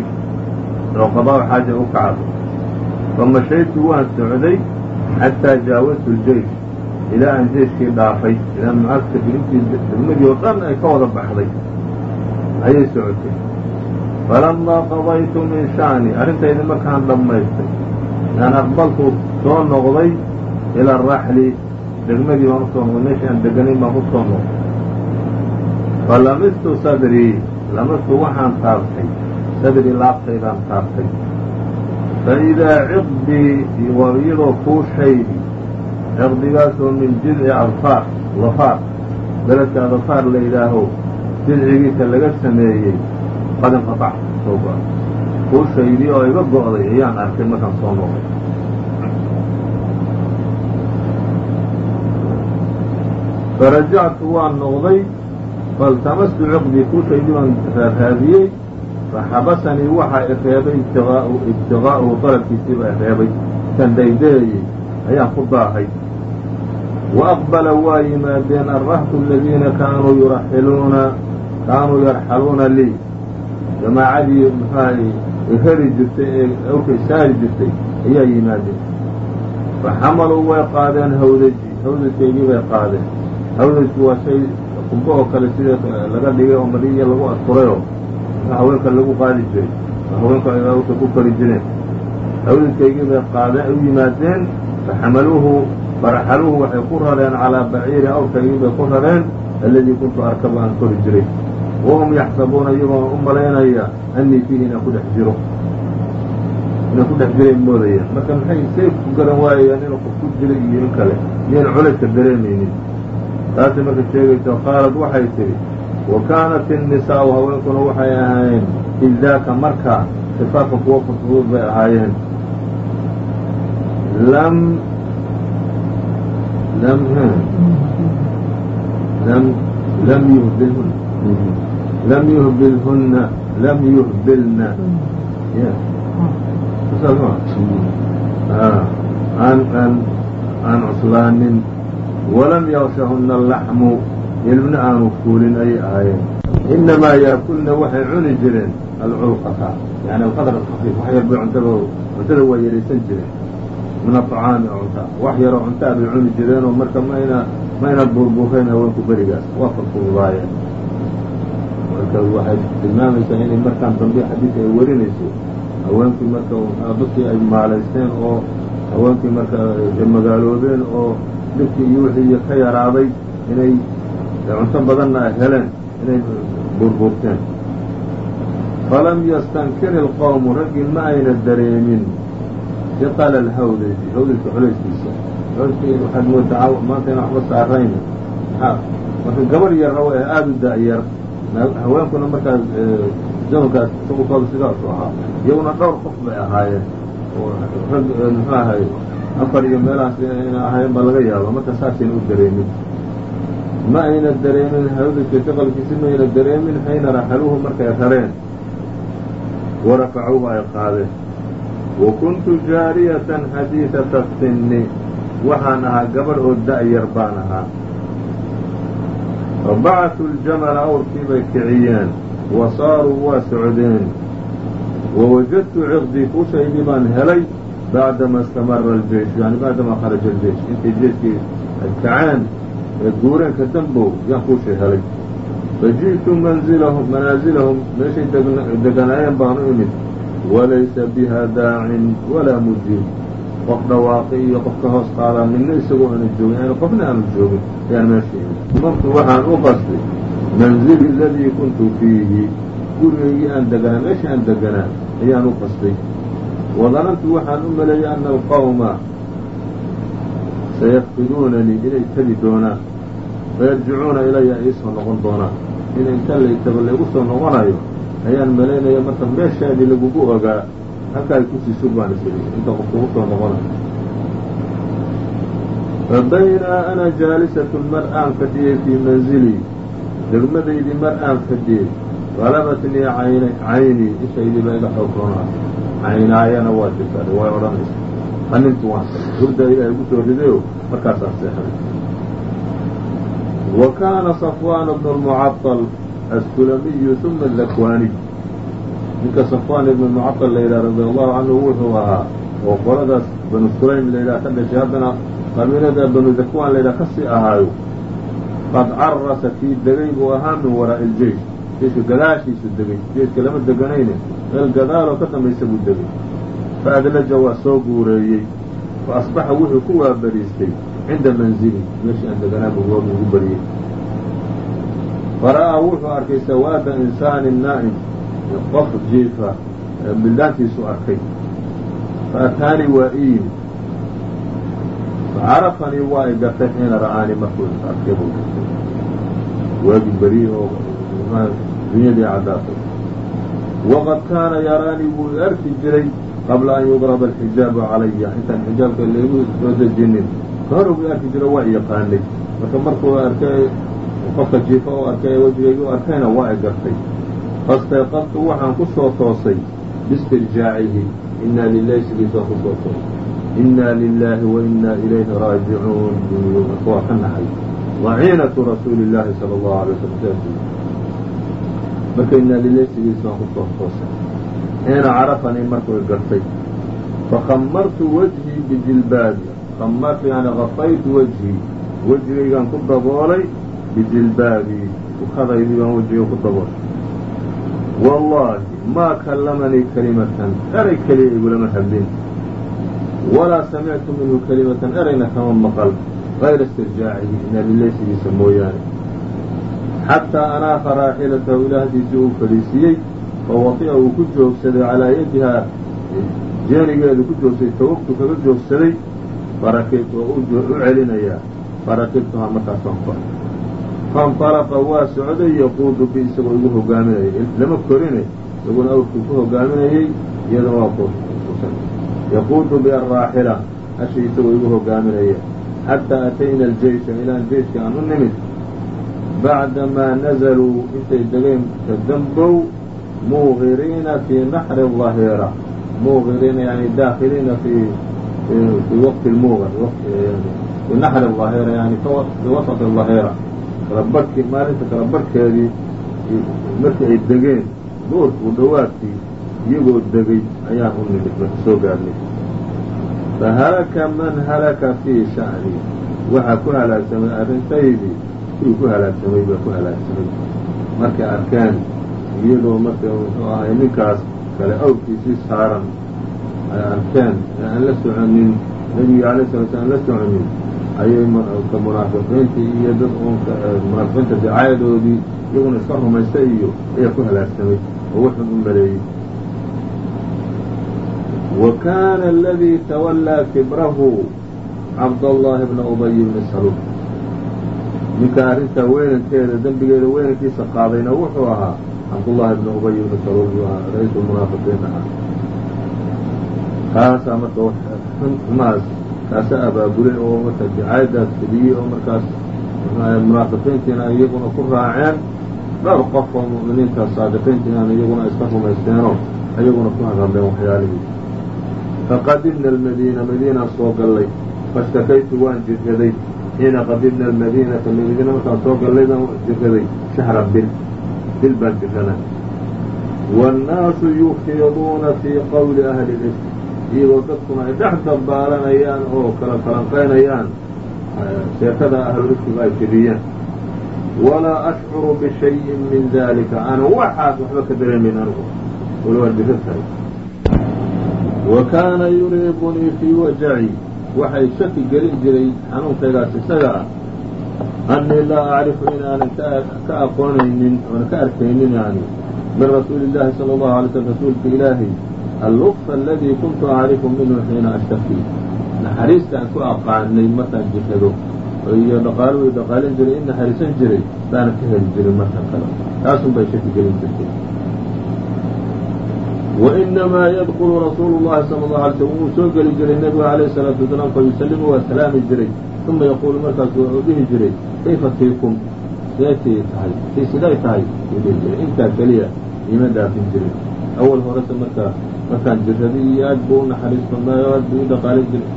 oo qadaa xaaja u kacdo famashaytu waan socday xataa jaawastu ljeysh ilaa aan jeyshkii dhaafay ilaa mucagta intii degmadii oo dhan ay ka wada baxday ayay socotay falamaa qadaytu min sha'ni arrintaydi markaan dhammaystay aan aqbaltu soo noqday ila araxli degmadii baan u soo noqday meeshii aan deganayn baan u soo noqday. Falamistu sadrii lamistu waxaan taabtay. Sadrii laabtaydaan taabtay. Faidaa ciqdii iyadoo kuushaydi ciqdigaasoo min jidci adfaar dafaar beledka adfaar la yidhaaho jidcigiisa laga sameeyey. Qad inqatac soo go kuushaydii oo iga go'day ayaan arkay markaan soo noqday. Farajactu waan noqday faltamastu ciqdii kuushaydii baan raaraadiyey faxabasanii waxaa i reebay ibtigaa'uhu dalabkiisiiba i reebay. Ayaan ku daahay wa aqbala waa yimaadeen alrahtu aladiina kaanuu yuraxiluuna kaanuu yarxaluuna lii. Jamaacadii muxuahay heri jirtay ee awkay saari jirtay ayaa yimaadeen faxamaluu way qaadeen hawdaji hawdajkaygii bay qaadeen. Hawdajku waa shay qubbo oo kale sida laga dhigay oo mariya lagu asturayoo haweenka lagu qaadi jiray haweenka ay ku kari jireen. Hawdajkaygii bay qaadeen u yimaadeen. Faxamaluuhu faraxaluuhu waxay ku rareen calaa baciiri awrkaygii bay ku rareen alladii kuntu arkabu aan kori jiray wahum yaxsabuuna iyagoo u malaynaya annii fiihi inaan ku dhex jiro inaan ku dhex jiray moodayaan marka maxay say ku garan waayayaan inuu qof ku jira iyo in kale iyoan culayska dareemaynin taasay marka sheegayso qaalad waxay tidhi wa kaanat innisaa'u haweenkuna waxay ahaayeen idaaka markaa sifaafa kuwa fudfudud bay ahaayeen lam lam lam lam yuhbilhuna lam yuhbilna aan cuslaanin walam yaqshahuna alaxmu hilbna aanu fuulin ayay ahaayeen inamaa yaakulna waxay cuni jireen alculqata yani alqadr alkhafiif wax yar bay cuntada cuntada waa yaraysan jireen min aطacaami oo cunta wax yaroo cuntaa bay cuni jireenoo marka mayna mayna buurbuurayn haweenku berigaas waa fadfududaayeen marka waxay tilmaamaysaa inay markaan dambe xadiidka ay warinayso haweenkii marka dadkii ay maalaysteen oo haweenkii marka magaaloobeen oo dhibkii iyo wixii ka yaraaday inay cunto badanna ay heleen inay buurbuurteen falam yastankir ilqowmu raggii ma ayna dareemin iqala alhawdaji hawdajka culayskiisa. Waxaad moodaa maanta inaan waxba saarayna marka gabar yarna wa aada u da-yar haweenkuna markaas zamankaas shuqulkooda sidaasu ahaa iyaguna dhowr qof bay ahaayeen oo rag muxuu ahay afar iyo meelahaas ina ahaayeen baa laga yaaba marka saasayna u dareemin. Ma ayna dareemin hawdajka shaqalkiisi ma ayna dareemin xayna raxaluuhu markay rareen warafacuuhu ay qaadeen. Wa kuntu jaariyatan xadiidata sinni waxaan ahaa gabadh oo da-yar baan ahaa fabacatu ljamala awrkii bay kiciyeen wa saaruu waa socdeen wawajadtu ciqdii kushaydii baan helay bacdama istamara aljeysh yani bacdama kharaja aljeysh intay jeyskii ay kaceen ee guureenka dambow yaan kuushay helay faji'tu manzilahum manaasilahum meeshay deganaayeen baan u imid walaysa biha daacin walaa mujiib qof dhawaaqi iyo qof ka hoos qaadaa midna isagoo aana joogin yani qofna aanu joogin ayaan meesha imid martu waxaan u qastay manzili aladii kuntu fiihi gurigaygii aan deganaa meeshii aan deganaa ayaan u qastay wadanantu waxaan u maleeyay ana alqawma sayafqiduunanii inay tegi doonaan. Fayarjicuuna ilaya ay isoo noqon doonaan. In inta laytaba laygu soo noqonayo ayaan malaynaya marka meeshaadii lagugu ogaa halkaay ku sii sugbaan is inta qof kugu soo noqonayo ana jaalisatun mar aan fadhiyey fii manzilii degmadaydii mar aan fadhiyey qalabatnii cayn caynii ishaydii baa iga xoogroonaa caynaayana waa jirtaa way odhanaysa qanintu waan hurdaa ilaahay gu soo ridayo markaasaan seexday wa kaana safwaan bnu lmucaطal assulamiyu uma dakwaaniy ninka safwaan ibnu mucaطal la yidhaha radi allahu canhu wuxuu ahaa oo qoladaas banu sulaym la yidhaha ka dhashay. Haddana qabiilada banu dakwaan la yidhaha ka sii ahaayo. Qad carasa kii degay buu ahaa min waraa'i iljeysh jeyska gadaashiisu degay. Jeyska lama deganayne meel gadaaloo ka dambaysa buu degay. Fa adlaja waa soo guureeyey. Fa asbaxa wuxuu ku waabariistay cinda manzili. Meeshii aan deganaa buu waagu ugu bariyey. Fara'aa wuxuu arkay sawaada insaanin naa'im qof jiifa bildaantiisu arkay fa ataanii waa ii yimid facarafanii waa i gartay xiina ra'aanii markuu is arkay buu gartay waagii beriye oo dunyadii caddaatay waqad kaana yaraanii wuu i arki jiray qabla an yudraba alxijaabu calaya intaan xijaabka laygu dejinin ka hor buu i arki jiro waa i marka markuu arkay qofka jiifa oo arkay wejigaygu arkayna waa i gartay fastayqadtu waxaan ku soo toosay biistirjaacihi inaa lilahi sigiisaan ku soo toosay inaa lilaahi wa inaa ilayhi raajicuun ka naxay daciinatu rasuuli llaahi sala allahu alay wasalam marka inaa lilahi sigiisaan ku soo toosay xiina carafanii markuu i gartay fakhamartu wajhii bijilbaabi khamartu yani kafaytu wajhii wejigaygaan ku daboolay bijilbaabii ukadaydii baan wejiga ku daboolay wallaahi maa kallamanii kalimatan eray keliya igulama hadlin walaa samictu minhu kalimatan erayna kama maqal. غayra istirjaacihi inaa lilaysigiisa mooyaane xataa anaafa raaxilatahu ilaahdiisii uu fadhiisiiyey fawaطi'a uu ku joogsaday calaa yadihaa jeenigeedu ku joogsaday tawagtu kaga joogsaday. Farakibtu oo u celinayaa. Farakibtuhaa markaasaan koray faاnطalaqa waa socday yaquudu bi isagoo igu hogaaminayay lama korine isaguna awrkuu ku hogaaminayey iyadana waa kusan yaquudu bi araaxila hashi isagoo igu hogaaminaya xataa atayna aljeysha ilaan jeyshka aan u nimid bacdamaa nazaluu intay degeen ka dambow muuqiriina fii naxri الظahiira muuqiriina yani daakiliina fi fi waqti lmuuqir fi naxri الظahira yani fi wasط الظahira kala maalinta kala barhkeedii markii ay degeen duurku dhawaadkii iyagoo degay ayaan u nimid marka soo gaarnay. Fahalaka man halaka fii sha'ni waxaa ku halaagsamay arrintaydii kuwii ku halaagsamay baa ku halaagsamay. Markay arkeen iyadoo marka muxuu ahay ninkaas kale awrkiisii saaran ay arkeen ee aan la soconin nebiga alay sala slam la soconin ayay munaafiqiintii iyo dad uunka munaafiqiinta dicaayadoodii iyaguna iska rumaystay iyo ayaa ku halaagsamay oo wuxun u maleeyey. Wa kana aladii tawallaa kibrahu cabdallahi bna ubay bni saluul ninka arrintaa weynankeeda dembigeeda weynankiisa qaadayna wuxuu ahaa cabdullahi bna ubay bni saluul buu ahaa. Kaasaa marka xumahaas kaasa abaabulay oo marka dicaayadaas fidiyey oo markaas munaafiqiintiina iyaguna ku raaceen. Dhowr qof oo mu'miniinta saadiqiintiina iyaguna iska rumaysteenoo iyaguna ku hadhadleen waxyaalihii faqadimna almadiina madiinaan soo gallay. Fashtakaytu waan jirgaday. Xiina qadimna almadiinata madiina markaan soo gallay baan jirgaday. Shahra bil bil baan jirganay waannaasu yufiiduuna fii qowli ahli iyagoo dadkuna ay dhex dabaalanayaan oo kala falanqaynayaan sheekada ahlulifkiga ay fidiyeen walaa ashcuru bishayin min dalika ana waxaas waxba ka dareemayn anigu wala waan jirra tahay. Wa kaana yuriibunii fii wajaci waxay shaki gelin jiray xanuunkaygaas isaga ah. Annii laa acrifu inaanan ka aqoonaynin oona ka arkaynin yani min rasuuli illaahi sala allahu alay slm rasuulka ilaahi allutfa aladii kuntu acrifu minhu xiina ashtakii naxariista aan ku aqaanay markaan jirrado iyo dhaqaaluhu dhaqaalin jiray in naxariisan jiray baanan ka heli jirin markan kale taasun bay shaki gelin jirtay wainamaa yadkulu rasuulu llahi sala allahu alay slm wuu soo geli jiray nebigu alayhi salaatu wasalaam fayusalimu waa salaami jiray uma yaquulu markaas wuxuu dhihi jiray kayfa tiikum seetii tahay siday tahay uu dhihi jiray intaa keliya iima dhaafin awal horese markaa markaan jirraday iyo aad buu u naxariis badnaayo aad buu u dhaqaalin jiray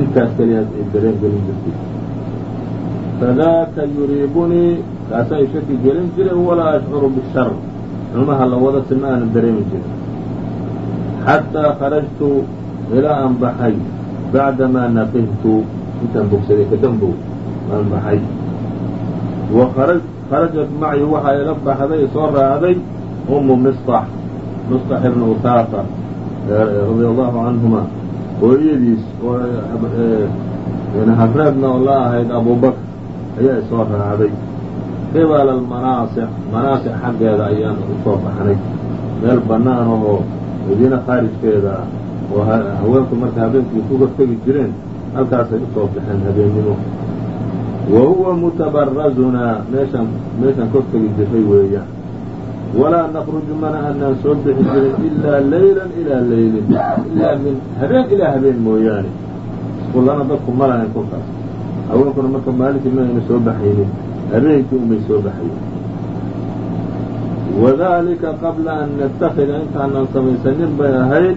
intaas keliyaas ay dareen gelin jirtay fadaaka yuriibunii kaasay shaki gelin jiray walaa ashcuru bishar xumaha la wada si aanan dareemi jirin xataa kharajtu ilaa aan baxay bacdamaa naqihtu intaan bogsaday kadambow aan baxay wa kharajat maci waxaa ila baxday soo raacday umu misطax misطax ibnu utaafa radia allahu canhuma hooyadiis oo habreedna oo la ahayd abubakr ayaa isoo raacday. Qibala almanaasix manaasix xaggeeda ayaan u soo baxnay. Meel bannaan oo madiine khaarijkeeda oo haweenku marka habeenkii ku hortegi jireen halkaasay u soo baxeen habeennimo wa huwa mutabarazunaa meeshaan meeshaan ka hortegi jiray weeyaan walaa nakruju mana anaan soo bixi jirin ilaa laylan ilaa laylin ilaa min habeen ilaa habeen mooyaane iskullana dadku ma lahayn kolkaas haweenkuna marka maalintii ma ayna soo baxaynin habeenkii unbay soo baxayen wadalika qabla an natakida intaanan samaysanin bay ahayd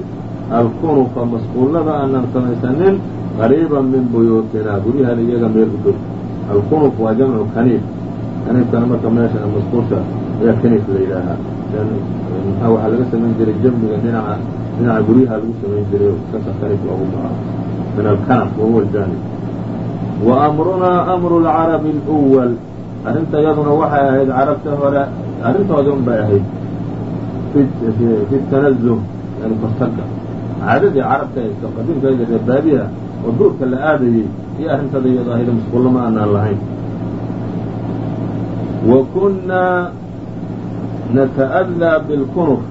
alkunufa masquullada aanan samaysanin qariiban min buyuutina guryahan iyaga meel u dhow alkunuf waa jamcu kaniif kaniifkana marka meesha masquulsha ayaa kaniif la yidhaahaa maxaa waxaa laga samayn jiray jambiga dhinaca dhinaca guryaha lagu samayn jiray kasa kaniif loogu magaco min alkanaf wahuwa aljanib wa amrunaa amru lcarabi اluwal arrinta iyaduna waxay ahayd carabta hore arrintooda un bay ahayd. Fi tanazuh yani kortaga caadadii carabta qadiimkeeda reer baadiha oo duurka la aadayey iyo arrintada iyado ahayd masquullo ma aanaan lahayn wakunnaa nata'adaa bilkunuf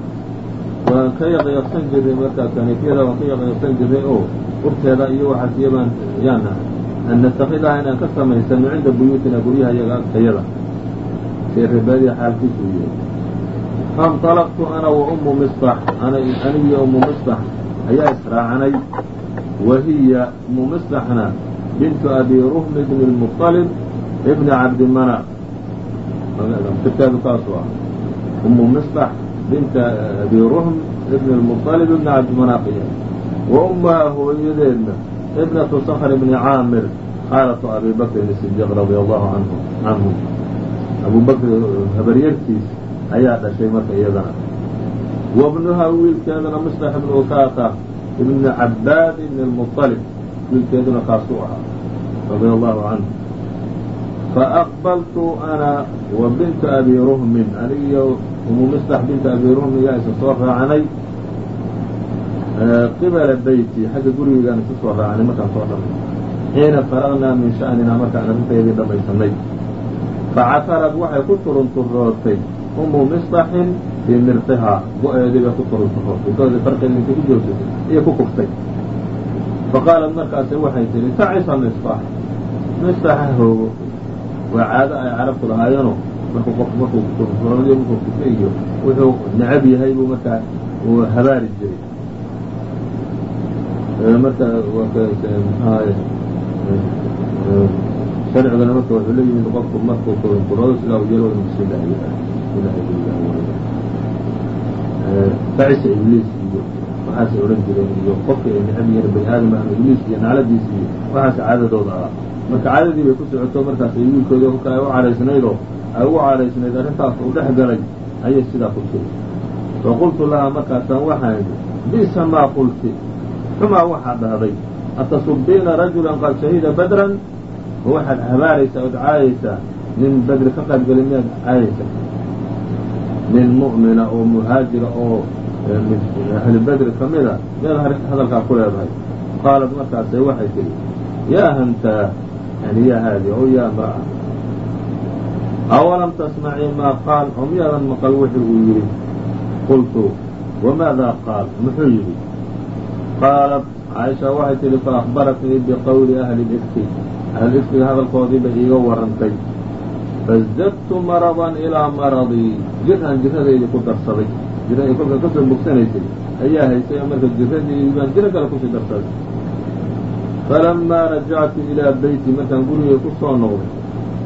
waan ka yaqyaqsan jirray markaa kaniifyada waan ka yaqyaqsan jirray oo urteeda iyo waxaas iyo baan yaan nahay an natakhidaha inaan ka samaysano cinda buyuutina guryaha iyaga agtayada seerebaadiya xaalkiisu yahay fainطalaqtu ana wa ummu mistax anigiyo ummu mistax ayaa israacanay wa hiya ummu mistaxna bintu abi ruhmi bni lmuطalib ibni cabdimana sirkeedu kaasu ah umu misطax binta abi ruhm ibn اlmuطalib ibni cabdimanaaf iya wa ummaha hooyadeedna ibnatu skr bni caamir khaalatu abi bakrin sidiiq radia allahu anhu canhu abu bakr habaryartiis ayaa dhashay marka iyadana wabnuha wiilkeeduna mislax ibn ukata ibni cabaad ibn اlmuطalib wiilkeeduna kaasuu ahaa radia allahu canhu faaqbaltu ana wa bintu abi ruhmin anigiyo umu mislax bintu abi ruhmin yaa isa soo raacanay qibala beyti xagga gurigeygaan isu soo raacanay markaan soo dhamay xiina faraqnaa min sha'nina markaan arrintaydii dhammaysanay facatarad waxay ku turunturootay umu mislaxin fii mirqihaa go-eedii bay ku turunturootay go-dii farqeedii intay ku joogsatay iyo ku kuftay faqaalat markaase waxay tihi tacisa misbax misbaxa hoogo waa caado ay carabtu lahaayeenoo markuu qofku markuu turunturooday markuu kufay iyo wuxuu necab yahay buu markaa uu habaari jiray. Marka sharcigana marka wuxuu leeyimid qofku markuu turunturoodo sidaa u yelo inu tacisa ibliis iyo waxaasay odhan jireen iyo qofka ay necab yihiin bani aadam ama ibliis iyo nacladiis iyo waxaas caadadooda ah marka caadadii bay ku socoto markaas ay wiilkoodii kolka ay u caraysnaydoo ay ugu caraysnayd arrintaas uu dhex galay ayay sidaa ku tiri faqultu lahaa markaasaan waxaan idhi bisa maa qulti? Xumaa waxaad dhahday atasubiina rajulan qad shahida badran? Ma waxaad habaaraysaa ood caayaysaa nin bedri ka qaybgelay miyaad caayaysaa nin mu'mina oo muhaajira oo ahli bedri ka mida miyaad hadalkaa ku leedahay? Qaalat markaase waxay tihi yaa hantaa yani yaa haadi o yaa imra'a awalam tasmacii maa qaal oo miyaadan maqal wixii uu yidhi qultu wamaada qaal muxuu yidhi qaalat caaisha waxay tihi faأkhbaratnii biqowli ahli اlifki ahli ifkiga hadalkoodii bay iiga warrantay fazdadtu maradan ilaa maradii jiraan jiradaydii ku darsaday jiradii kolka ka soo bogsanaysay ayaa haysay oo marka jiradii baan jiro kale ku sii darsaday falamaa rajactu ilaa beyti markaan gurigay ku soo noqday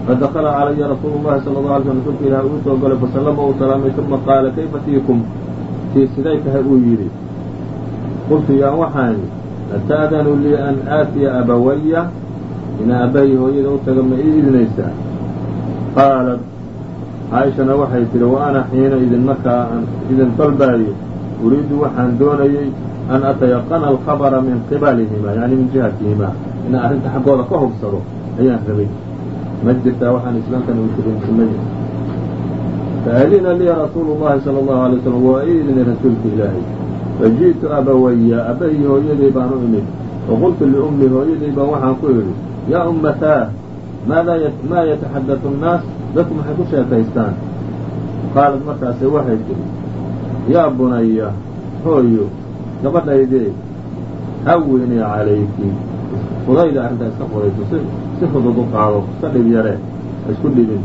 fadakala calaya rasuulu llahi sala اlه alay slm rasuulka ilaah uu soo galay fasallama uu salaamay uma qaala kayfa tiikum tii siday tahay uu yidhi qultu yaa waxaan ata'danu lii an aatiya abawaya inaa aabbahay hooyada u taga ma ii idinaysaa qaalat caaishana waxay tihi wa ana xiina idin markaa aan idin dalbaayo uriidu waxaan doonayey an atayaqana alkhabara min qibalihima yani min jihatihima inaan arrinta xaggooda ka hubsado ayaan rabay ma jirtaa waxaan islaamkan u tirinsamay faadina lii rasuulu llahi sala allahu alay slam waa idinay rasuulka ilaahay faji'tu abawaya aabbahi hooyaday baan u imid faqultu liummi hooyaday baan waxaan ku idhi yaa ummataa maa yataxadatu annaas dadku maxay ku sheekaystaan qaalat markaase waxay tidhi yaa bunaya hooyo gabadhaydee hawinii calayki. Fudayda arrintaa iska fudayso si si fudud u qaado iska dhib yare isku dhibin.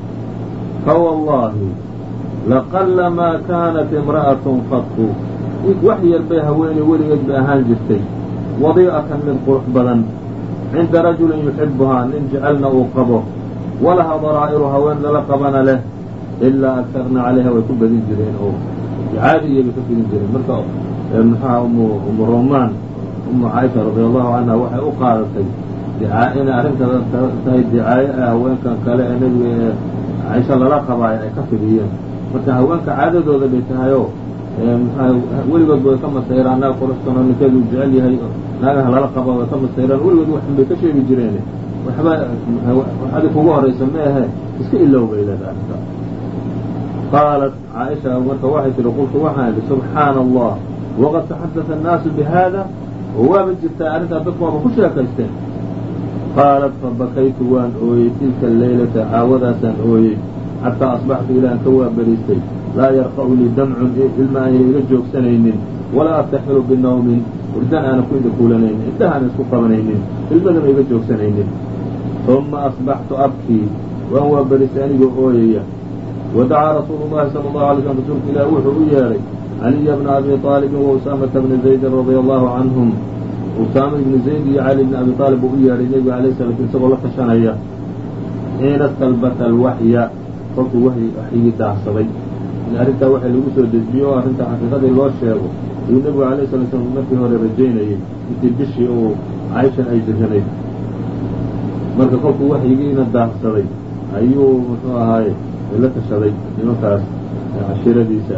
Fa wallaahi laqalla maa kaanat imra'atun qadtu wax yar bay haweeney weligeed bay ahaan jirtay. Wadii'atan mid qurux badan. Cinda rajulin yuxibuhaa nin jecelna uu qabo. Walaha daraa'iru haween lala qabana leh ilaa akarna calayha way ku badin jireen oo caadiya bay ka fidin jireen. Marka muxuha umu romaan umu caaisha radia allahu canha waxay u qaadatay inay arrintada tahay dicaaye ee haweenkan kale ee nebiga ee caaisha lala qabaayo ay ka fidiyeen. Marka haweenka caadadooda bay tahayoo weligood way ka masayraan naag quruxsan oo ninkeedu jecel yahay naagaha lala qaba way ka masayraan weligood waxun bay ka sheegi jireen. Waxba waxadi kugu ma ahe iska ilow bay leeda arrinta qaalat caaisha marka waxay tihi qultu waxaan idhi subxaana allah waqad taxadata annaasu bihada oo waaba jirtaa arrintaa dadku waaba ku sheekaysteen qaalat fabakaytu waan ooyey tilka alleylata caawadaasaan ooyey xataa asbaxtu ilaahan ka waabariistay laa yarqa'u lii damcun ilma aanay iga joogsanaynin walaa astaxilu binawmin urdan aana ku indhakuulanaynin indhaha aana isku qabanaynin ilmadana iga joogsanaynin uma asbaxtu abkii waan waabariistay anigoo ooyaya wadacaa rasuulu llahi sala allahu alay slm rasuulka ilaah wuxuu u yeedhay caliya bna abi aalibin wa usaamata bna zaydin radia allahu canhum usaama ibni zayd iyo cali bni abi aalib buu u yeedhay nebiga alayh salat isagoo la tashanaya xiina stalbata alwaxya kolkuu waxyigii daahsaday. In arrintaa waxa lagu soo dejiyo oo arrintaa xaqiiqadii loo sheego ayuu nebigu alayh sala slam markii hore rajaynayey intii bishii uu cayshan ay jiranayd marka kolkuu waxyigiina daahsaday ayuu muxuu ahaaye la tashaday nimankaas cashiiradiisa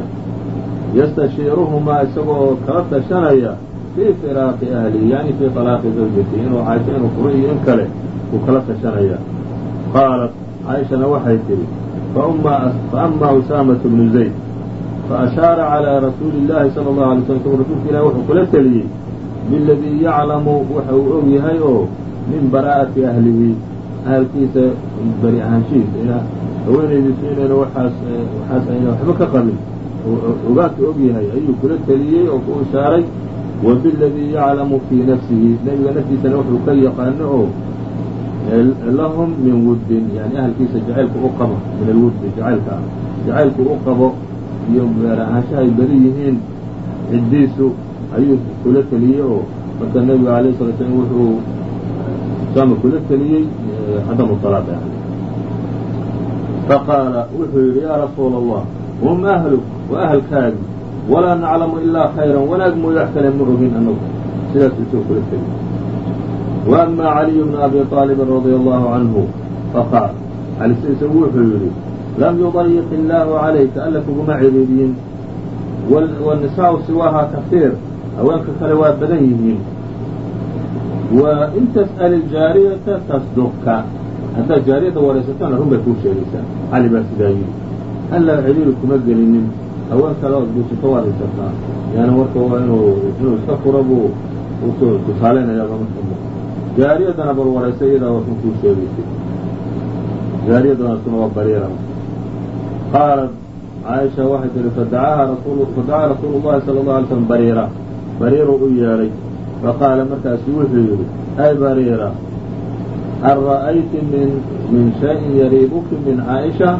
yastashiiruhumaa isagoo kala tashanaya fii firaaqi ahlihi yani fii طalaaqi zawjati inuu caaisha inuu furo iyo in kale uu kala tashanaya qaalat caaishana waxay tidhi faama usaamatu bnu zayd faashaara calىa rasuuli اllahi salى اlahu alay slam isagoo rasuulka ilahi wuxuu kula teliyey biladii yaclamu waxa uu og yahay oo min baraa'ati ahlihi ahalkiisa bari ahaanshihiisa haweenaydiisu inayna waxaas waxaas ayna waxba ka qabin ogaanka og yahay ayuu kula teliyey oo ku ishaaray wa biladii yaclamu fii nafsihi. Nebiga naftiisana wuxuu ka yaqaano oo lahum min wuddin yani ahalkiisa jacaylku u qabo min alwuddi jacaylka jacaylku u qabo iyo beer ahaanshaha ay beri yihiin ciddiisu ayuu kula teliyey oo marka nebiga alayh sala slam wuxuu usaama kula teliyey cadamu talaaq yani faqaala wuxuu yidhi yaa rasuula allah hum ahluk wa ahalkaagi walaa naclamu ilaa khayran wanaag mooyo wax kale ma ogin anagu sidaasuu isagoo kula teliyey wa ama caliyu bnu abi aalibin radia allahu canhu faqaal cali wuxuu yidhi lam yudayiq illaahu calayka alla kuguma ciriiriyin wanisaa'u siwaahaa kafiir haweenka kale waa badan yihiin wa in tas'al iljaariyata tasduqka haddaad jaariyadda waraysatana run bay kuu sheegaysaa cali baa sidaa yidhi alla ciriiri kuma gelinin haween kale ood guursato waad haysataa yaani marka waa inuu inuu iska furo buu tusaaleynayaaba marka jaariyaddana bal waraysa iyadaa waa run kuu sheegaysay jaariyaddanasuna waa bariira qaalat caaisha waxay tihi fadacaa rasuulu llahi sala allahu alay slm bariira bariiruu u yeedhay faqaala markaasu wuxuu yidhi ay bariira hal min min shayin yariibuki min caaisha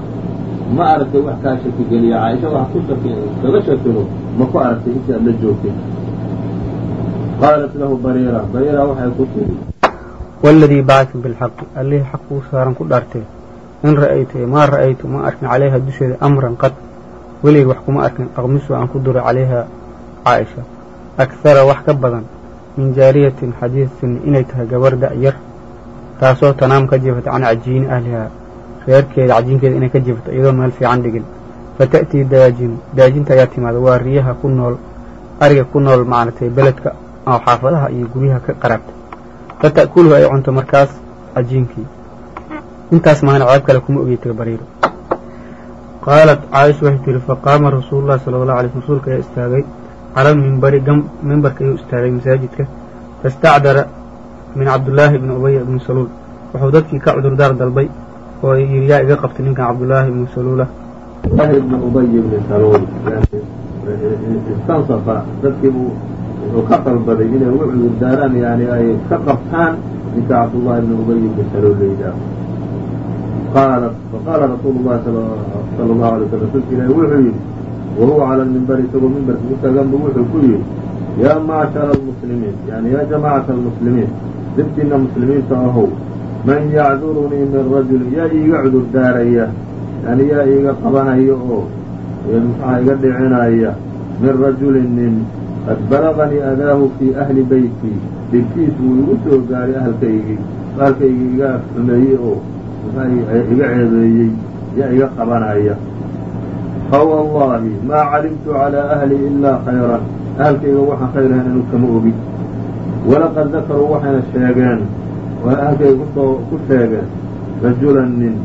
ma aragtay wax kaa shaki caaisha wax ku kaga shakino ma ku aragtay intii aad la joogtay qaalat lahu bariira bariira waxay ku tidhi wاladii bacaka biاlxaqi allihii xaq kuu saaran ku dhaartay. In ra'aytu maa ra'aytu ma arkin calayha dusheeda amran qad. Weligay wax kuma arkin aqmisu aan ku duro calayha caaisha. Akara wax ka badan min jaariyatin xadiisin inay tahay gabar da'yar taasoo tanaam ka jeefata can cajiini ahlihaa reerkeeda cajiinkeeda inay ka jeefto iyadoo meel fiican dhigin fata'tii daajinu daajinta ayaa timaada waa riyaha ku nool ariga ku nool maaragtay beledka oo xaafadaha iyo guryaha ka qaraabta fata'kuluhu ay cunto markaas cajiinkii intaas maana ceeb kale kuma ogey tiri bariiro qaalat caaisha waxay tihi faqaama rasuululahi sala allahu alay slm rasuulka ayaa istaagay cala lmimbari mimbarka ayuu istaagay masaajidka fastacdara min cabdullaahi bni ubaya ibni saluul wuxuu dadkii ka cudurdaar dalbay oo yidhi yaa iga qabtay ninkan cabdullaahi ibni saluula ibni ubay ibni saluul. Istansafa dadkii buu wuxuu ka dalbaday inay ugu cudurdaaraan yani ay ka qabtaan ninka cabdullahi ibni ubay ibni saluul la qaalat faqaala rasuulu llahi sala allahu alay slam rasuulka ilaahi wuxuu yidhi wa huwa cala lmimbari isagoo mimbarka ku taaganbu wuxuu ku yidhi yaa macshara almuslimiin yani yaa jamaacata almuslimiin dibtiina muslimiinta ahow man yacdurunii min rajulin yaa iiga cudur daaraya yani yaa iiga qabanaya oo maxaa iga dhicinaya min rajulin nin qad balaganii adaahu fii ahli beyti dhibkiis wuu igu soo gaaray ahalkaygii ahalkaygii iga xumeeyey oo iga ceebeeyey yaa iga qabanaya. Fawallaahi maa calimtu calaa ahli ilaa khayran ahalkayga waxaan khayr ahayn anu kama ogi. Walaqad dakaruu waxayna sheegeen oo ahalkayga ku soo ku sheegeen rajulan nin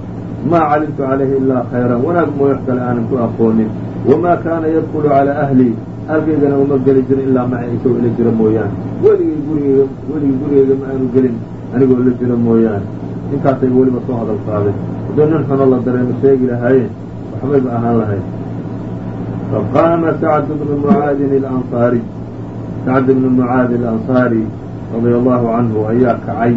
maa calimtu calayhi ilaa khayran wanaag mooy wax kale aanan ku aqoonin. Wamaa kaana yadkulu calaa ahlii ahalkaygana uma geli jirin ilaa maca isagoo ila jira mooyaane weligay gurigeyga weligay gurigeyga ma aanu gelin anigoo la jira mooyaane ninkaasay weliba soo hadal qaaday. Hadduu nin xuno la dareemo sheegi lahaayeen waxbayba ahaan lahayd faqaama sacd bnu mucaadin alansaariy sacd bnu mucaadi alansaari radia allahu canhu ayaa kacay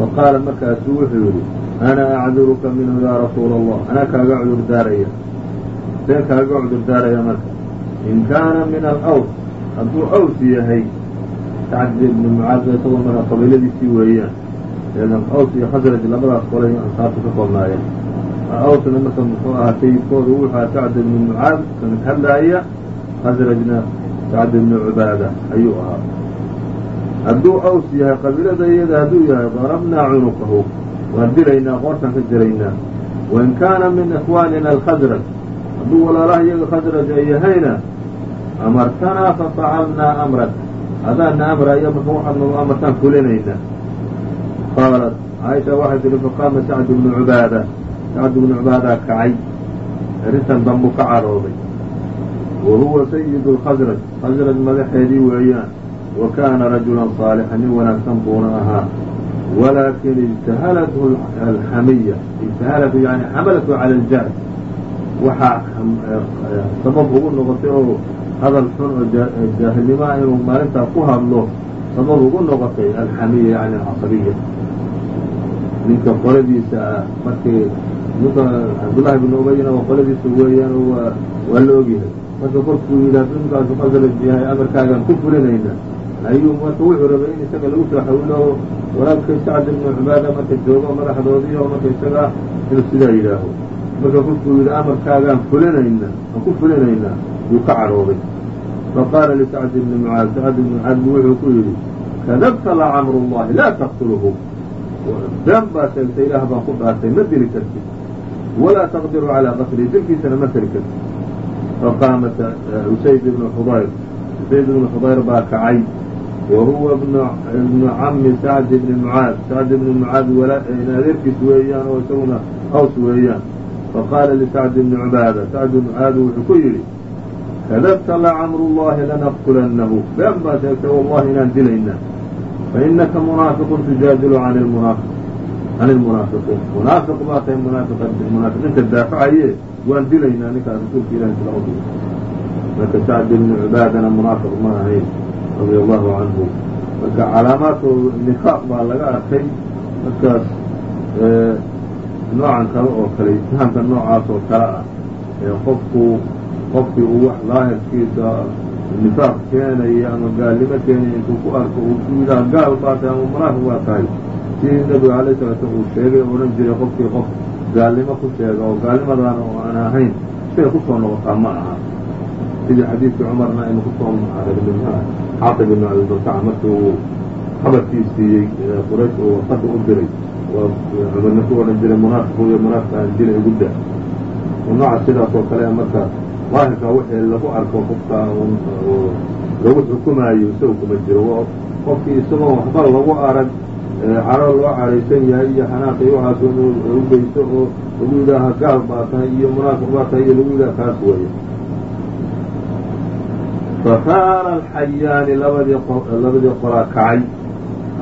faqaala markaasuu wuxuu yidhi ana acduruka minhu yaa rasuula allah anaa kaaga cudur daaraya seen kaaga cudur daaraya marka in kaana min alaws hadduu aws yahay sacd ibnu mucaad isagoo marka qabiiladiisii weeyaan aws iyo khasraj labadaas qolay ansaartu ka koobnaayeen awsna marka muxuu ahaa sayidkooda wuxuu ahaa sacd ibnu mucaad ka mid hadlaaya khasrajna sacd ibnu cubaada ayuu ahaa hadduu aws yahay qabiilada iyada hadduu yahay darabnaa cunuqahu. Waan dilaynaa qoortaan ka jiraynaa. Wain kaana min ikhwaanina alkhadraj hadduu walaalaha iyaga khadraj ay yahayna amartanaa fafacalnaa amrak adaana amraya marka waxaad nagu amartaan fulinaynaa qaalat caaisha waxay tihi faqaama sacd ibnu cubaada. Sacd ibnu cubaadaa kacay. Arrintan dambuu ka cadhooday wa huwa sayidu lkhasraj khasraj madaxeedii weeyaan wa kaana rajulan saalixan nin wanaagsan buuna ahaa walaakin ijtahalathu alxamiya ijtahalathu yani xamalathu cala aljahl waxaa sabab ugu noqotay oo hadal xun oo jaahilnimaa inuu maalintaa ku hadlo sabab ugu noqotay alxamiya yani alcasabiya ninka qoladiisa ah markii ninka cabdullahi bnu ubayna waa qoladiisa weeyaan waa la ogyahay marka korkuu yidhi hadduu ninkaasu qasraj yahay amarkaagaan ku fulinayna ayuu marka wuxuu rabay in isaga lagu soo xawilo walaalkay sacd ibnu cubaada marka joogo madaxdoodii oo marka isaga inuu sidaa yidhaaho marka korkuu yidhi amarkaagaan fulinayna aan ku fulinaynaa yuu ka cadhooday faqaala lisacd ibni mucaad sacd ibni mucaad bu wuxuu ku yidhi kadabta lacamru llahi laa taqtuluhu been baa sheegtay ilaah baan ku dhaartay ma dili kartid walaa taqdiru calaa qatlihi dilkiisana ma tari kartid faqaama usayd ibnu xudayr usayd ibnu xudayr baa kacay wa huwa ibnu cami sacd ibni mucaad sacd ibni mucaad adeerkiis weeyaan oo isaguna aws weeyaan faqaala lisacd ibni cubaada sacd ibni cubaada wuxuu ku yidhi kadabta lacamru llahi lanaqtulannahu been baa sheegtay wallahi inaan dilaynaa fainaka munaafiqun tujaadilu can ilmunaafiqiin munaafiq baa tahay munaafiqiinta daafacaye waan dilaynaa ninkaa rasuulka ilahi dhigay marka sacd ibni cubaadana munaafiq ma ahayn radia allahu canhu marka calaamaadka nifaaq baa laga arkay. Markaas noocan kale oo kale ittihaamka noocaas oo kale ah ee qofku qofkii uu wax daahirkiisa nifaaq keenaya ama gaalnimo keenaya intuu ku arko uu gaal baa tahay ama munaafiq baa tahay? Sidii nebiga alay sala slam uu sheegay odhan jiray qofkii qof gaalnimo ku sheega oo gaalnimadaana oo aan ahayn siday ku soo noqotaa ma aha. Sidii xadiidkii cumarna aynu ku soo xaaqib ibn abibalkaca markii uu habarkii siiyey quraysh uu wasada u diray cumarna ku odhan jiray munaafiq iyo munaafiq aan dila igu da nooca sidaas oo kale marka daahirka wixii lagu arko qofka lagu xukumaayo isaga kuma jiro qofkii isagoo waxba lagu arag caro loo caraysan yahay iyo xanaaqi waxaas u geysto oo lagu yidhaaha gaal baa tahay iyo munaafiq baa tahay iyo lagu yidhaha kaas weeye fasaara alxayaani labadii qolaa kacay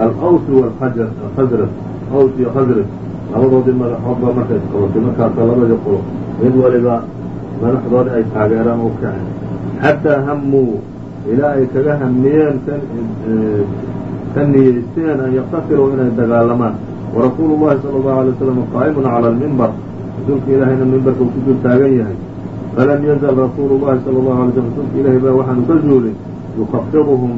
alaws walkhasraj aws iyo khasraj labadoodii madaxood baa marka isqabatay markaasa labadii qolo mid waliba madaxdoodi ay taageeraan u kaceen xataa hamuu ilaa ay kaga hamiyeen ka niyeysteen an yaqtasiluu inay dagaalamaan warasuulu llahi sala allahu alay waslam qaa'imun cala almimbar rasuulka ilaahayna mimbarka uu ku dul taagan yahay falam yazal rasuulu llahi sala allahu alay slm rasuulka ilaahay baa waxaanu ka zuulin yukafiduhum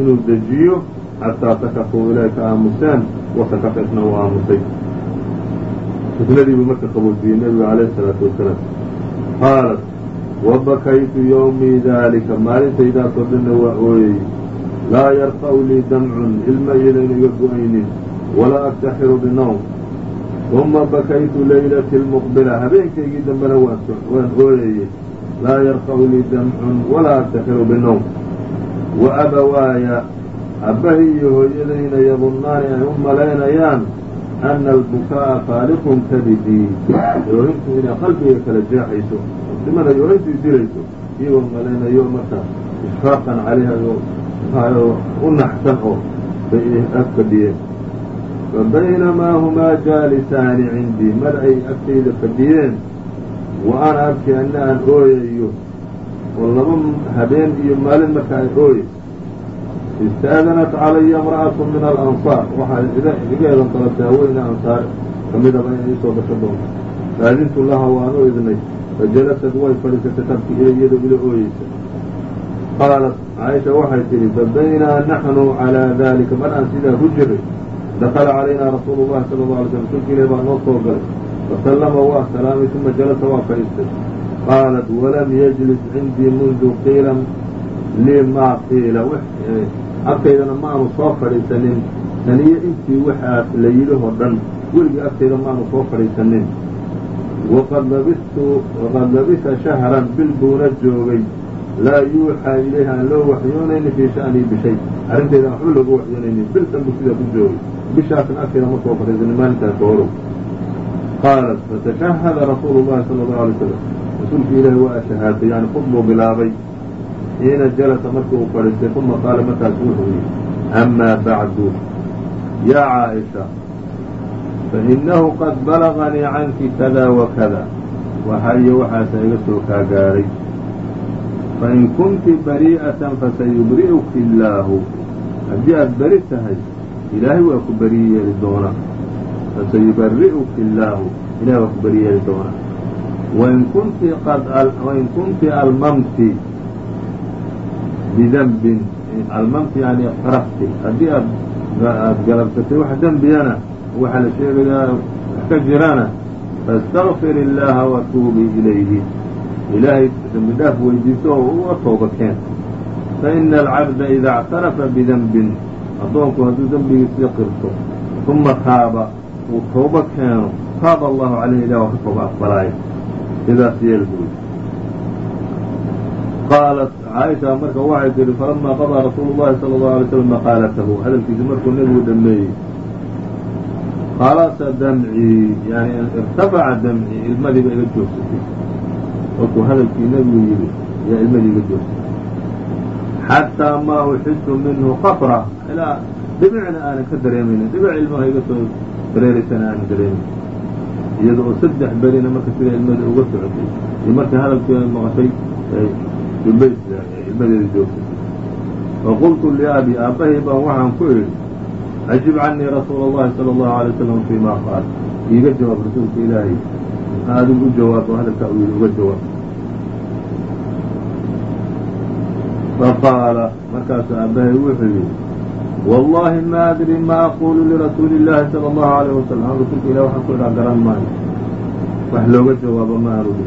inuu dejiyo xataa sakatuu ilay ka aamuseen wasakata isna uu aamusay fitnadii buu marka qaboojiyey nebiga calayhi isalaatu wasalaam qaalat wabakaytu yowmii daalika maalintaydaasoo dhanna waa ooyey laa yarfa'u lii damcun ilma iyadan iga go'aynin walaa aktaxiru binowm uma bakaytu laylati lmuqbila habeenkaygii dambena waan ooyayey laa yarfa'u lii damcun walaa aktaxiru binowm wa abawaaya abbahii iyo hooyadayna yadunnaani ay u malaynayaan ana albukaa'a faaliqun kabidii yoohintu inay qalbiga kala jeexayso dimana yoohintu dilayso iyagoo malaynayo marka ishfaaqan calayha u naxsan oo bay ag fadhiyeen fabaynamaa humaa jaalisaani cindii mar ay agtayda fadhiyeen wa ana abki anna aan ooyayo oo laba habeen iyo maalin marka ay ooye istaadanat calaya imra'atu min alansaar waxaa iga eedan dalabtay haweyna ansaar ka midaba inay isoo gasho doonto faadintu laha waan u idnay fajalasad way fadhiisatay tabki ila iyadoo ila ooyeysa qaalat caaisha waxay tidhi fabaynaa naxnu calaa dalika mar aan sidaa ku jiray dakala calaynaa rasuulu llahi sala alla alay slam rasuulka ilahi baa noo soo galay fasallama waa salaamay uma jalasa waa fadhiistay qaalat walam yajlis cindii mundu qiila lii maa qiila agtaydana maanu soo fadhiisanin taniyo intii waxaas la yidhihoo dhan weligii agtayda maanu soo fadhiisanin waqad labistu waqad labisa shahran bil buuna joogay laa yuuxaa ilayhi aan loo waxyoonayni fii sha'nii bishay arrintaydan waxba looga waxyoonaynin bil dhanbu sidaa ku joogay bishaasna agtayda ma soo fadhiisanin maalintaas horow qaalat fatashahada rasuulu llahi sala allahu alay slam rasuulku ilaahi waa shahaatay yani khudbuu bilaabay xiina jalasa markii uu fadhiistay uma qaala markaasu wuxuu yidhi amaa bacdu yaa caaisha fainahu qad balaganii canki kada wa kada waxa iyo waxaasa iga soo kaa gaaray fain kunti bari'atan fasayubri'uki illaahu haddii aad beri tahay ilaahay waa ku beri yeeli doonaa. Fasayubari'uki illaahu ilahay waa ku beri yeeli doonaa wain kunti qad wain kunti almamti bidembin almamti yani iqtarafti. Haddii aad aad galabsatay wax dembiyana waxaa la sheegayaa wax ka jirana faاstagfir illaaha watuubii ilayhi. Ilaahay dembi dhaaf weydiiso oo uga tooba keen faina alcabda ida اctarafa bidenbin addoonku hadduu dembigiisii qirto uma taaba uu tooba keeno taaba allahu calayhi ilah waa ka tooba aqbalaayo sidaas yeel buy qaalat caaisha marka waxay tihi falamaa qadaa rasuulu llahi sala allahu alay slam maqaalatahu? Hadalkiisi markuu nebigu dhameeyey khalasa damcii yani irtafaca damcii ilmadiiba iga joogsatay markuu hadalkii nebigu yidhi ayaa ilmadii iga joogsatay xataa maa uxisu minhu qafra ilaa dhibicna aanan ka dareemaynin dhibic ilmaha iga soo dareeraysana aanan dareemin iyada oo saddex berina marka sida ilmada uga socotay iyo markay hadalkeeda maqashay ilmadeeda joogtay fa liabi aabbahay baan waxaan ku idhi cajib canii rasuula allahi sala allahu alay wasalam fii qaal iiga jawaab rasuulka ilaahay aadigu u jawaab hadalkaa uu yidhi uga jawaab faqaala markaasuu aabbahay wuxuu yidhi wallaahi ma adri ma aquulu lirasuuli illaahi sala allahu alayh wasalam an rasuulka ilah waxaan ku idhaa garan maayo wax looga jawaabo ma anugi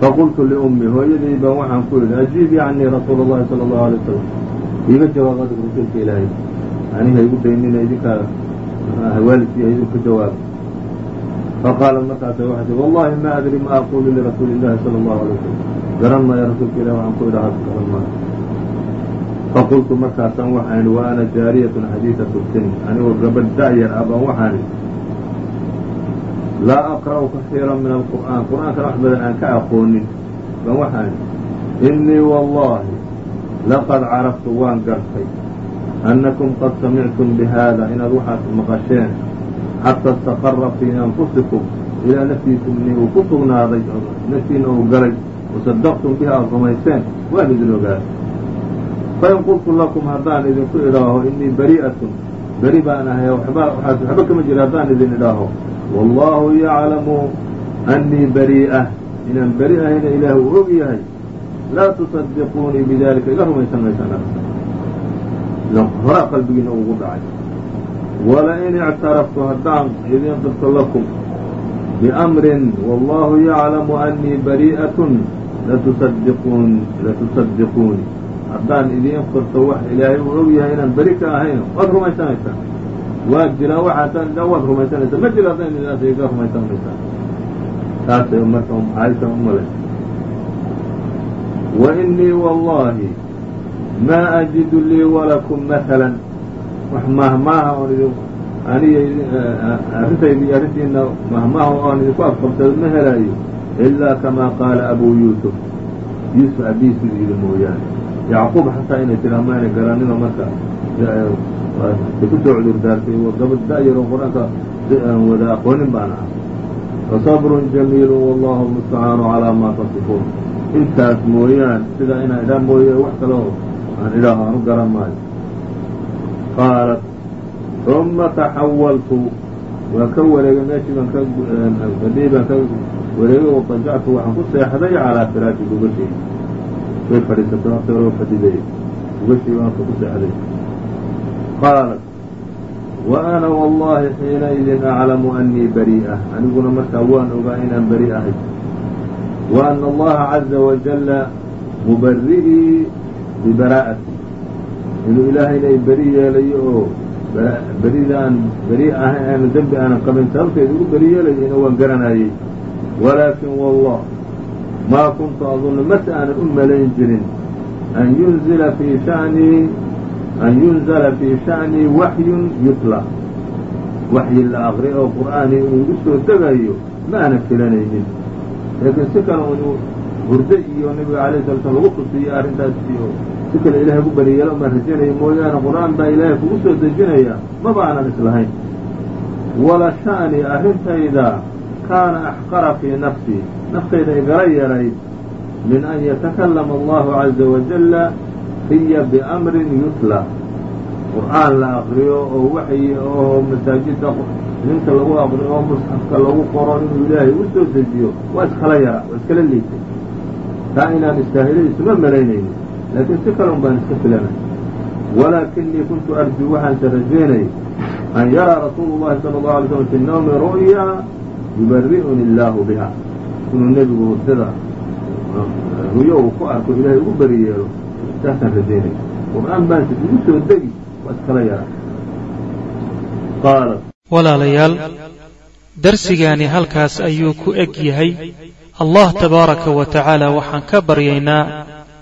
faqultu liummi hooyadii baan waxaan ku idhi ajiibi canii rasuula allahi sala allahu alay wasalam iiga jawaab rasuulka ilaahay aniga igu daynina idinkaa mxaaha idinku jawaaba faqaalat markaasa waxay tii wallahi ma adri ma aqulu lirasuuli illahi sala allahu alay wasalam garan maayo rasuulka ilah waxaan ku idhaha garan maayo faqultu markaasaan waxaan wa ana jaariyatun xadiidatu sin anigoo gabadh da'yar ah baan waxaan laa aqra'u kasiira min alqur'aan qur'aankana wax badan aan ka aqoonin baan waxaan innii wallahi laqad caraftu waan gartay annakum qad samictum bihada inaad waxaad maqasheen xata istaqara fii anfusikum ilaa naftiisni uu ku sugnaaday naftiina uu galay wasadaqtum biha aad rumayseen waan idin ogaaday fain qultu lakum haddaan idinku idhaaho innii bari'atun beri baan ahay waxaas waxba kama jira haddaan idin idhaaho wallahu yaclamu annii barii'ah inaan beri ahayna ilaah uu og yahay laa tusadiquunii bidalika iga rumaysan maysaan horaa qalbigiina ugu dhacay walain ictaraftu haddaan idin qirto lakum biamrin wallahu yaclamu annii latusadiquun latusadiquuni haddaan idiin qirto wax ilaahay uu og yahay inaan beri ka ahayn waad rumaysanaysaa waa jiraa waxaataan idhaa waad rumaysanaysaa ma jiro haddaan idaas iga rumaysan taasay marka caaisha umale wa innii wallahi ma ajidu lii walakum maala wax mahmaaha oon idin aniga arrintayda iyo arrintiina mahmaaha oon idinku afqabsado ma helaayo ilaa kamaa qaala abuu yuusuf. Yuusuf abiisu yidhi mooyaane yacquub xataa inay tiraa maayna garanino marka. Ay ku soo cudur daartay gabadh qur'aanka wada aqoonin baan ah fasabrun jamiilu wallahu almustacaanu calaa maa tasifuun. Intaas mooyaan sidaa inaan idhaa mooye wax kale oo aan idhaaho aan u garan maayo qaalat uma taxawaltu waan ka wareegay meeshii baan ka fadhiyey baan ka wareegay watajactu waxaan ku seexday calaa firaashi gogashii way fadhiisatay waqti hore fadhiday gogashii baan ku seexday qaalat wa ana wallahi xiinaidin aclamu annii barii'a aniguna markaa waan ogaa inaan beri ahay wa ana allaha caza wajalla mubari'ii bibaraa'ati inuu ilaahayna beri yeelayo oo berida aan beri ahay aanu dembi aanan qabin sababteeda ugu beri yeelayayna waan garanayey walaakin wallah maa kuntu adunnu mase aanan u malayn jirin. An yunzila fii sha'nii an yunzala fii sha'nii waxyun yutla. Waxyi la aqri oo qur'aani inuu igu soo degayo ma aanan filanaynin. Laakiin si kale unu hurdo iyo nabiga alayh sala lagu tusiyo arrintaas iyo si kale ilahay ku beriyeelo umaan rajaynaya mooyaane qur'aan baa ilaahay kugu soo dejinaya maba aanan islahayn wala sha'ni arrintayda kaana axqara fii nafsii naftayda igala yarayd min an yatakallama allahu caza wajalla hiya biamrin yutla. Qur'aan la aqriyo oo waxyi oo masaajidda ninka lagu aqriyo oo musxafka lagu qoro inuu ilaahay u soo dejiyo waa iskala yara waa iskala liitay. Taa inaan istaahilay isuma malaynaynin laakiin si kale un baan iska filanay walaakinii kuntu arjuu waxaanse rajaynay an yaraa rasuulu llahi sala allahu alay slam fi nawmi ru'ya yubari'uni illaahu biha inuu nebigu hurdada ruyo uu ku arko ilaahay ugu beri yeelo saasaan rajaynay qur'aan baanse igu soo degi waa iskala yara qaalat walaalayaal darsigaani halkaas ayuu ku eg yahay allah tabaaraka wa tacaala waxaan ka baryaynaa